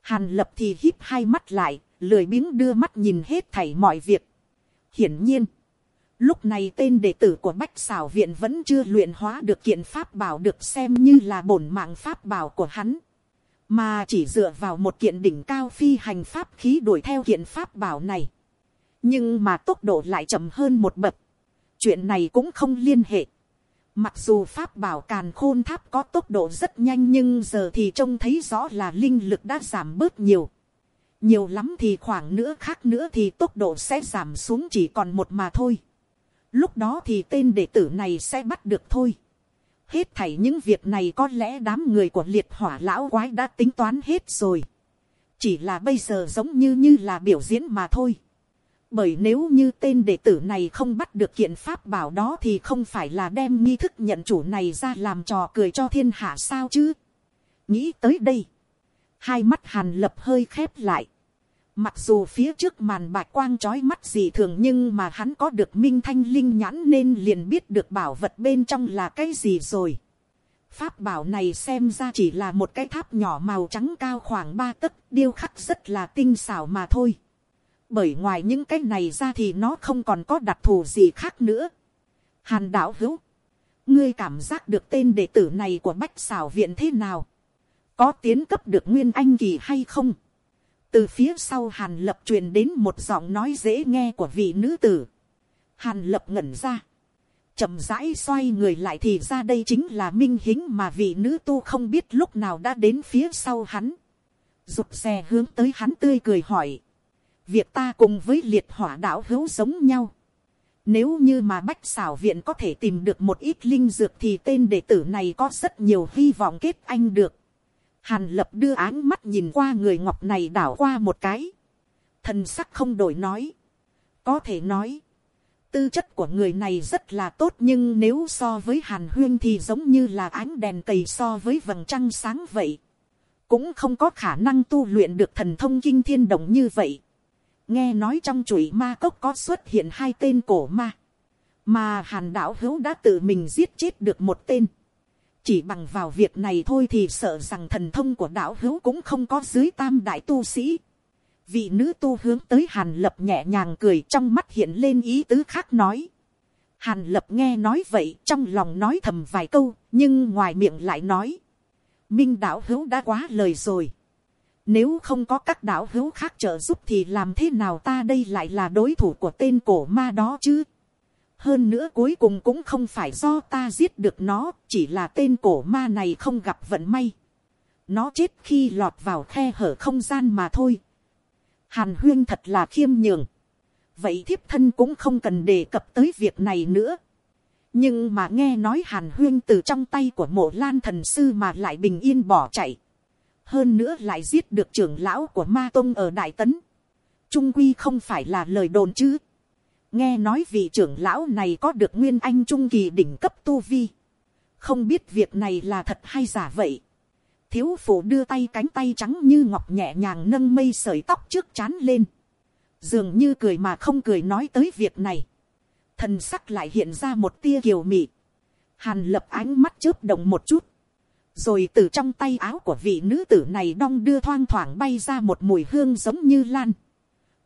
hàn lập thì hít hai mắt lại, lười biếng đưa mắt nhìn hết thảy mọi việc. hiển nhiên, Lúc này tên đệ tử của Bách xảo viện vẫn chưa luyện hóa được kiện pháp bảo được xem như là bổn mạng pháp bảo của hắn. Mà chỉ dựa vào một kiện đỉnh cao phi hành pháp khí đuổi theo kiện pháp bảo này. Nhưng mà tốc độ lại chậm hơn một bậc. Chuyện này cũng không liên hệ. Mặc dù pháp bảo càn khôn tháp có tốc độ rất nhanh nhưng giờ thì trông thấy rõ là linh lực đã giảm bớt nhiều. Nhiều lắm thì khoảng nữa khác nữa thì tốc độ sẽ giảm xuống chỉ còn một mà thôi. Lúc đó thì tên đệ tử này sẽ bắt được thôi. Hết thảy những việc này có lẽ đám người của liệt hỏa lão quái đã tính toán hết rồi. Chỉ là bây giờ giống như như là biểu diễn mà thôi bởi nếu như tên đệ tử này không bắt được kiện pháp bảo đó thì không phải là đem nghi thức nhận chủ này ra làm trò cười cho thiên hạ sao chứ. nghĩ tới đây, hai mắt hàn lập hơi khép lại. Mặc dù phía trước màn bạch quang trói mắt gì thường nhưng mà hắn có được minh thanh linh nhãn nên liền biết được bảo vật bên trong là cái gì rồi. Pháp bảo này xem ra chỉ là một cái tháp nhỏ màu trắng cao khoảng ba tấc điêu khắc rất là tinh xảo mà thôi bởi ngoài những cái này ra thì nó không còn có đặc thù gì khác nữa. hàn đạo hữu, ngươi cảm giác được tên đệ tử này của bách xảo viện thế nào, có tiến cấp được nguyên anh kỳ hay không. từ phía sau hàn lập truyền đến một giọng nói dễ nghe của vị nữ tử. hàn lập ngẩn ra, chậm rãi xoay người lại thì ra đây chính là minh hính mà vị nữ tu không biết lúc nào đã đến phía sau hắn. rụt xe hướng tới hắn tươi cười hỏi việc ta cùng với liệt hỏa đạo hữu giống nhau. Nếu như mà bách xảo viện có thể tìm được một ít linh dược thì tên đệ tử này có rất nhiều hy vọng kết anh được. Hàn lập đưa áng mắt nhìn qua người ngọc này đảo qua một cái. Thần sắc không đổi nói. Có thể nói. Tư chất của người này rất là tốt nhưng nếu so với hàn huyên thì giống như là ánh đèn cầy so với vầng trăng sáng vậy. Cũng không có khả năng tu luyện được thần thông kinh thiên động như vậy nghe nói trong chuỗi ma cốc có xuất hiện hai tên cổ ma, mà hàn đạo hữu đã tự mình giết chết được một tên. chỉ bằng vào việc này thôi thì sợ rằng thần thông của đạo hữu cũng không có dưới tam đại tu sĩ. vị nữ tu hướng tới hàn lập nhẹ nhàng cười trong mắt hiện lên ý tứ khác nói. hàn lập nghe nói vậy trong lòng nói thầm vài câu nhưng ngoài miệng lại nói. minh đạo hữu đã quá lời rồi nếu không có các đạo hữu khác trợ giúp thì làm thế nào ta đây lại là đối thủ của tên cổ ma đó chứ? Hơn nữa cuối cùng cũng không phải do ta giết được nó, chỉ là tên cổ ma này không gặp vận may. Nó chết khi lọt vào khe hở không gian mà thôi. Hàn huyên thật là khiêm nhường. Vậy thiếp thân cũng không cần đề cập tới việc này nữa. Nhưng mà nghe nói hàn huyên từ trong tay của mộ lan thần sư mà lại bình yên bỏ chạy hơn nữa lại giết được trưởng lão của ma tông ở đại tấn, trung quy không phải là lời đồn chứ. nghe nói vị trưởng lão này có được nguyên anh trung kỳ đỉnh cấp tu vi, không biết việc này là thật hay giả vậy. thiếu phụ đưa tay cánh tay trắng như ngọc nhẹ nhàng nâng mây sợi tóc trước chán lên, dường như cười mà không cười nói tới việc này. thần sắc lại hiện ra một tia kiều mị, hàn lập ánh mắt chớp động một chút, rồi từ trong tay áo của vị nữ tử này đong đưa thoang thoảng bay ra một mùi hương giống như lan,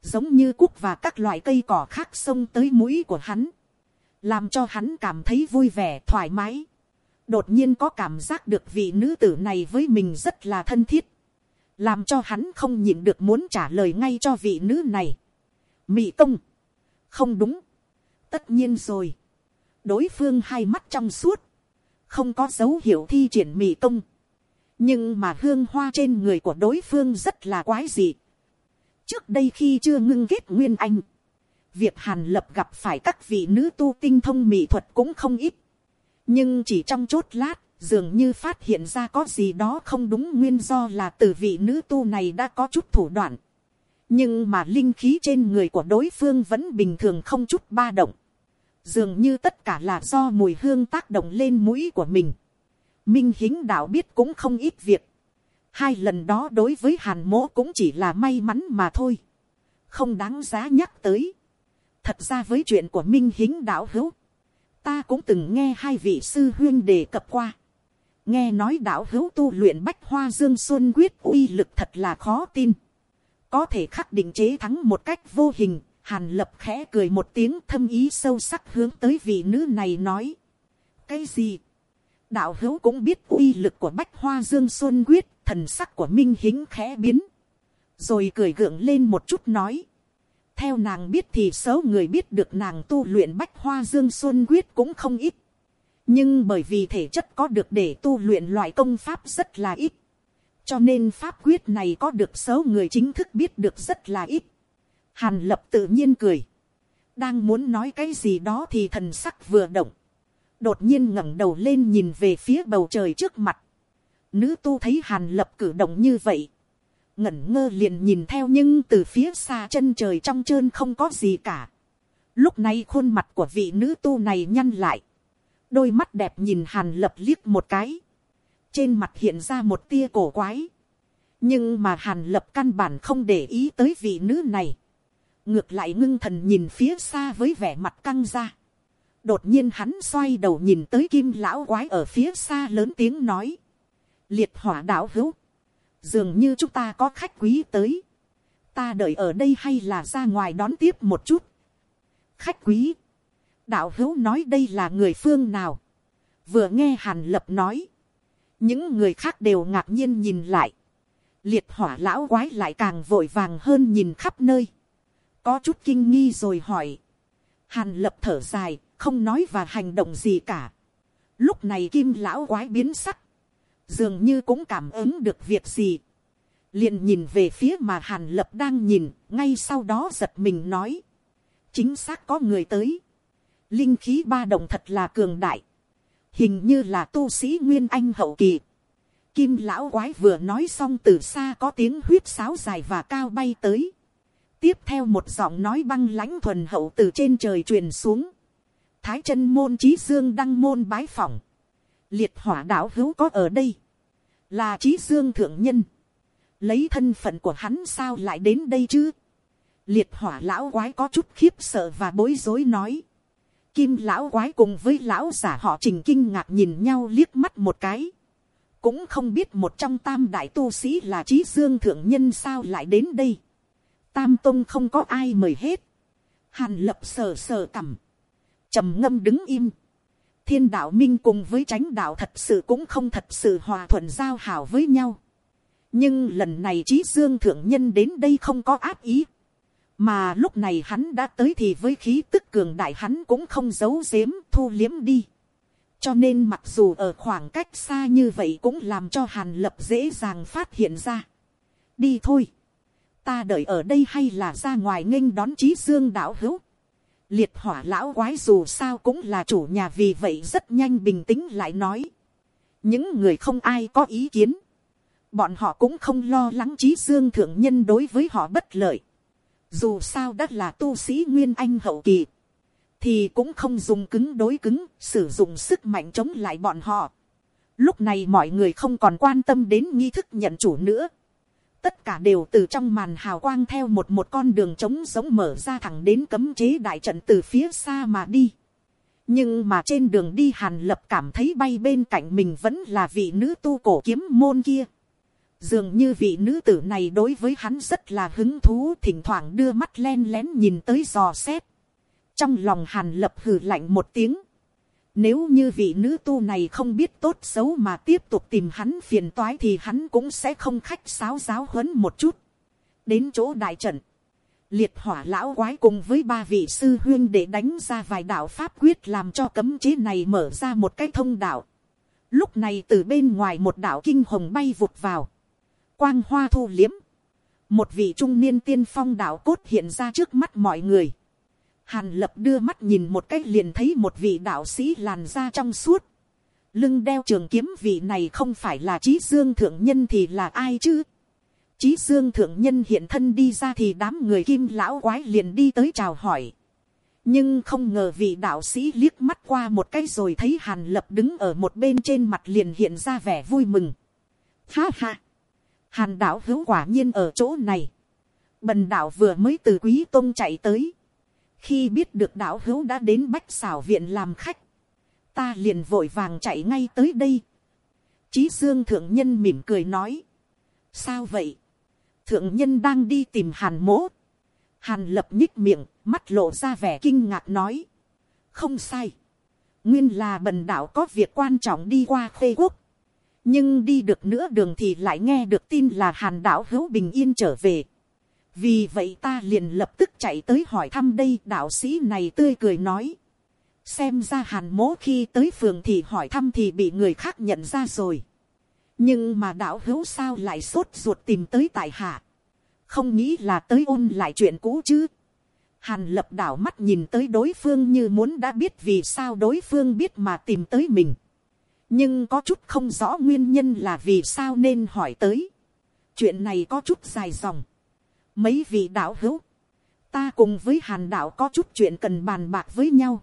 giống như cúc và các loại cây cỏ khác xông tới mũi của hắn, làm cho hắn cảm thấy vui vẻ thoải mái, đột nhiên có cảm giác được vị nữ tử này với mình rất là thân thiết, làm cho hắn không nhịn được muốn trả lời ngay cho vị nữ này. Mị công, không đúng, tất nhiên rồi, đối phương hai mắt trong suốt, không có dấu hiệu thi triển mì công. nhưng mà hương hoa trên người của đối phương rất là quái dị. trước đây khi chưa ngưng kết nguyên anh, việc hàn lập gặp phải các vị nữ tu tinh thông mỹ thuật cũng không ít. nhưng chỉ trong chốt lát, dường như phát hiện ra có gì đó không đúng nguyên do là từ vị nữ tu này đã có chút thủ đoạn. nhưng mà linh khí trên người của đối phương vẫn bình thường không chút ba động dường như tất cả là do mùi hương tác động lên mũi của mình. Minh hính đạo biết cũng không ít việc. Hai lần đó đối với hàn mỗ cũng chỉ là may mắn mà thôi. Không đáng giá nhắc tới. Thật ra với chuyện của Minh hính đạo hữu. Ta cũng từng nghe hai vị sư huyên đề cập qua. Nghe nói đạo hữu tu luyện bách hoa dương xuân quyết uy lực thật là khó tin. Có thể khắc định chế thắng một cách vô hình Hàn lập khẽ cười một tiếng thâm ý sâu sắc hướng tới vị nữ này nói. Cái gì? Đạo hữu cũng biết uy lực của bách hoa dương xuân quyết, thần sắc của minh hính khẽ biến. Rồi cười gượng lên một chút nói. Theo nàng biết thì số người biết được nàng tu luyện bách hoa dương xuân quyết cũng không ít. nhưng bởi vì thể chất có được để tu luyện loại công pháp rất là ít, cho nên pháp quyết này có được số người chính thức biết được rất là ít. Hàn lập tự nhiên cười, đang muốn nói cái gì đó thì thần sắc vừa động, đột nhiên ngẩng đầu lên nhìn về phía bầu trời trước mặt. Nữ tu thấy hàn lập cử động như vậy, ngẩn ngơ liền nhìn theo nhưng từ phía xa chân trời trong trơn không có gì cả. Lúc này khuôn mặt của vị nữ tu này nhăn lại, đôi mắt đẹp nhìn hàn lập liếc một cái, trên mặt hiện ra một tia cổ quái, nhưng mà hàn lập căn bản không để ý tới vị nữ này, ngược lại ngưng thần nhìn phía xa với vẻ mặt căng ra. đột nhiên hắn xoay đầu nhìn tới kim lão quái ở phía xa lớn tiếng nói, liệt hỏa đạo hữu, dường như chúng ta có khách quý tới, ta đợi ở đây hay là ra ngoài đón tiếp một chút. khách quý, đạo hữu nói đây là người phương nào, vừa nghe hàn lập nói, những người khác đều ngạc nhiên nhìn lại, liệt hỏa lão quái lại càng vội vàng hơn nhìn khắp nơi, có chút kinh nghi rồi hỏi, hàn lập thở dài, không nói và hành động gì cả, lúc này kim lão quái biến sắc, dường như cũng cảm ứng được việc gì, liền nhìn về phía mà hàn lập đang nhìn, ngay sau đó giật mình nói, chính xác có người tới, linh khí ba động thật là cường đại, hình như là tu sĩ nguyên anh hậu kỳ. Kim lão quái vừa nói xong từ xa có tiếng huyết sáo dài và cao bay tới. Tiếp theo một giọng nói băng lãnh thuần hậu từ trên trời truyền xuống. Thái chân môn trí dương đăng môn bái phỏng. Liệt hỏa đạo hữu có ở đây. Là trí dương thượng nhân. Lấy thân phận của hắn sao lại đến đây chứ? Liệt hỏa lão quái có chút khiếp sợ và bối rối nói Kim lão quái cùng với lão giả họ trình kinh ngạc nhìn nhau liếc mắt một cái. Cũng không biết một trong tam đại tu sĩ là trí dương thượng nhân sao lại đến đây. Tam tông không có ai mời hết. Hàn lập sờ sờ cằm. trầm ngâm đứng im. Thiên đạo minh cùng với tránh đạo thật sự cũng không thật sự hòa thuận giao hảo với nhau. Nhưng lần này trí dương thượng nhân đến đây không có áp ý mà lúc này hắn đã tới thì với khí tức cường đại hắn cũng không giấu giếm, thu liếm đi. cho nên mặc dù ở khoảng cách xa như vậy cũng làm cho hàn lập dễ dàng phát hiện ra. đi thôi ta đợi ở đây hay là ra ngoài nghênh đón trí dương đạo hữu. liệt hỏa lão quái dù sao cũng là chủ nhà vì vậy rất nhanh bình tĩnh lại nói. những người không ai có ý kiến. bọn họ cũng không lo lắng trí dương thượng nhân đối với họ bất lợi dù sao đã là tu sĩ nguyên anh hậu kỳ, thì cũng không dùng cứng đối cứng, sử dụng sức mạnh chống lại bọn họ. Lúc này mọi người không còn quan tâm đến nghi thức nhận chủ nữa. Tất cả đều từ trong màn hào quang theo một một con đường trống giống mở ra thẳng đến cấm chế đại trận từ phía xa mà đi. Nhưng mà trên đường đi hàn lập cảm thấy bay bên cạnh mình vẫn là vị nữ tu cổ kiếm môn kia. Dường như vị nữ tử này đối với hắn rất là hứng thú, thỉnh thoảng đưa mắt len lén nhìn tới dò xét. Trong lòng hàn lập hừ lạnh một tiếng. Nếu như vị nữ tu này không biết tốt xấu mà tiếp tục tìm hắn phiền toái thì hắn cũng sẽ không khách sáo giáo huấn một chút. Đến chỗ đại trận. Liệt hỏa lão quái cùng với ba vị sư huyên để đánh ra vài đạo pháp quyết làm cho cấm chế này mở ra một cái thông đạo. Lúc này từ bên ngoài một đạo kinh hồng bay vụt vào quang hoa thu liếm, một vị trung niên tiên phong đạo cốt hiện ra trước mắt mọi người. Hàn lập đưa mắt nhìn một cách liền thấy một vị đạo sĩ làn da trong suốt. Lưng đeo trường kiếm vị này không phải là trí dương thượng nhân thì là ai chứ? Trí dương thượng nhân hiện thân đi ra thì đám người kim lão quái liền đi tới chào hỏi. Nhưng không ngờ vị đạo sĩ liếc mắt qua một cái rồi thấy hàn lập đứng ở một bên trên mặt liền hiện ra vẻ vui mừng. Ha ha! hàn đạo hữu quả nhiên ở chỗ này. bần đạo vừa mới từ quý tôn chạy tới khi biết được đạo hữu đã đến bách xảo viện làm khách, ta liền vội vàng chạy ngay tới đây. Chí dương thượng nhân mỉm cười nói. sao vậy. thượng nhân đang đi tìm hàn mỗ. hàn lập nhích miệng, mắt lộ ra vẻ kinh ngạc nói. không sai. nguyên là bần đạo có việc quan trọng đi qua khê quốc nhưng đi được nữa đường thì lại nghe được tin là hàn đảo hữu bình yên trở về vì vậy ta liền lập tức chạy tới hỏi thăm đây đạo sĩ này tươi cười nói. xem ra hàn mố khi tới phường thì hỏi thăm thì bị người khác nhận ra rồi. nhưng mà đạo hữu sao lại sốt ruột tìm tới tại hạ. không nghĩ là tới ôn lại chuyện cũ chứ. hàn lập đảo mắt nhìn tới đối phương như muốn đã biết vì sao đối phương biết mà tìm tới mình. nhưng có chút không rõ nguyên nhân là vì sao nên hỏi tới. chuyện này có chút dài dòng mấy vị đạo hữu, ta cùng với hàn đạo có chút chuyện cần bàn bạc với nhau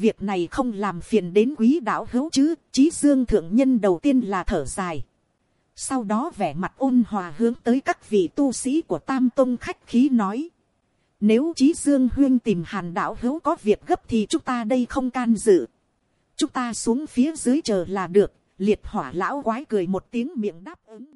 việc này không làm phiền đến quý đạo hữu chứ, trí dương thượng nhân đầu tiên là thở dài. Sau đó vẻ mặt ôn hòa hướng tới các vị tu sĩ của tam tông khách khí nói. Nếu trí dương huyên tìm hàn đạo hữu có việc gấp thì chúng ta đây không can dự. Chúng ta xuống phía dưới chờ là được, liệt hỏa lão quái cười một tiếng miệng đáp ứng.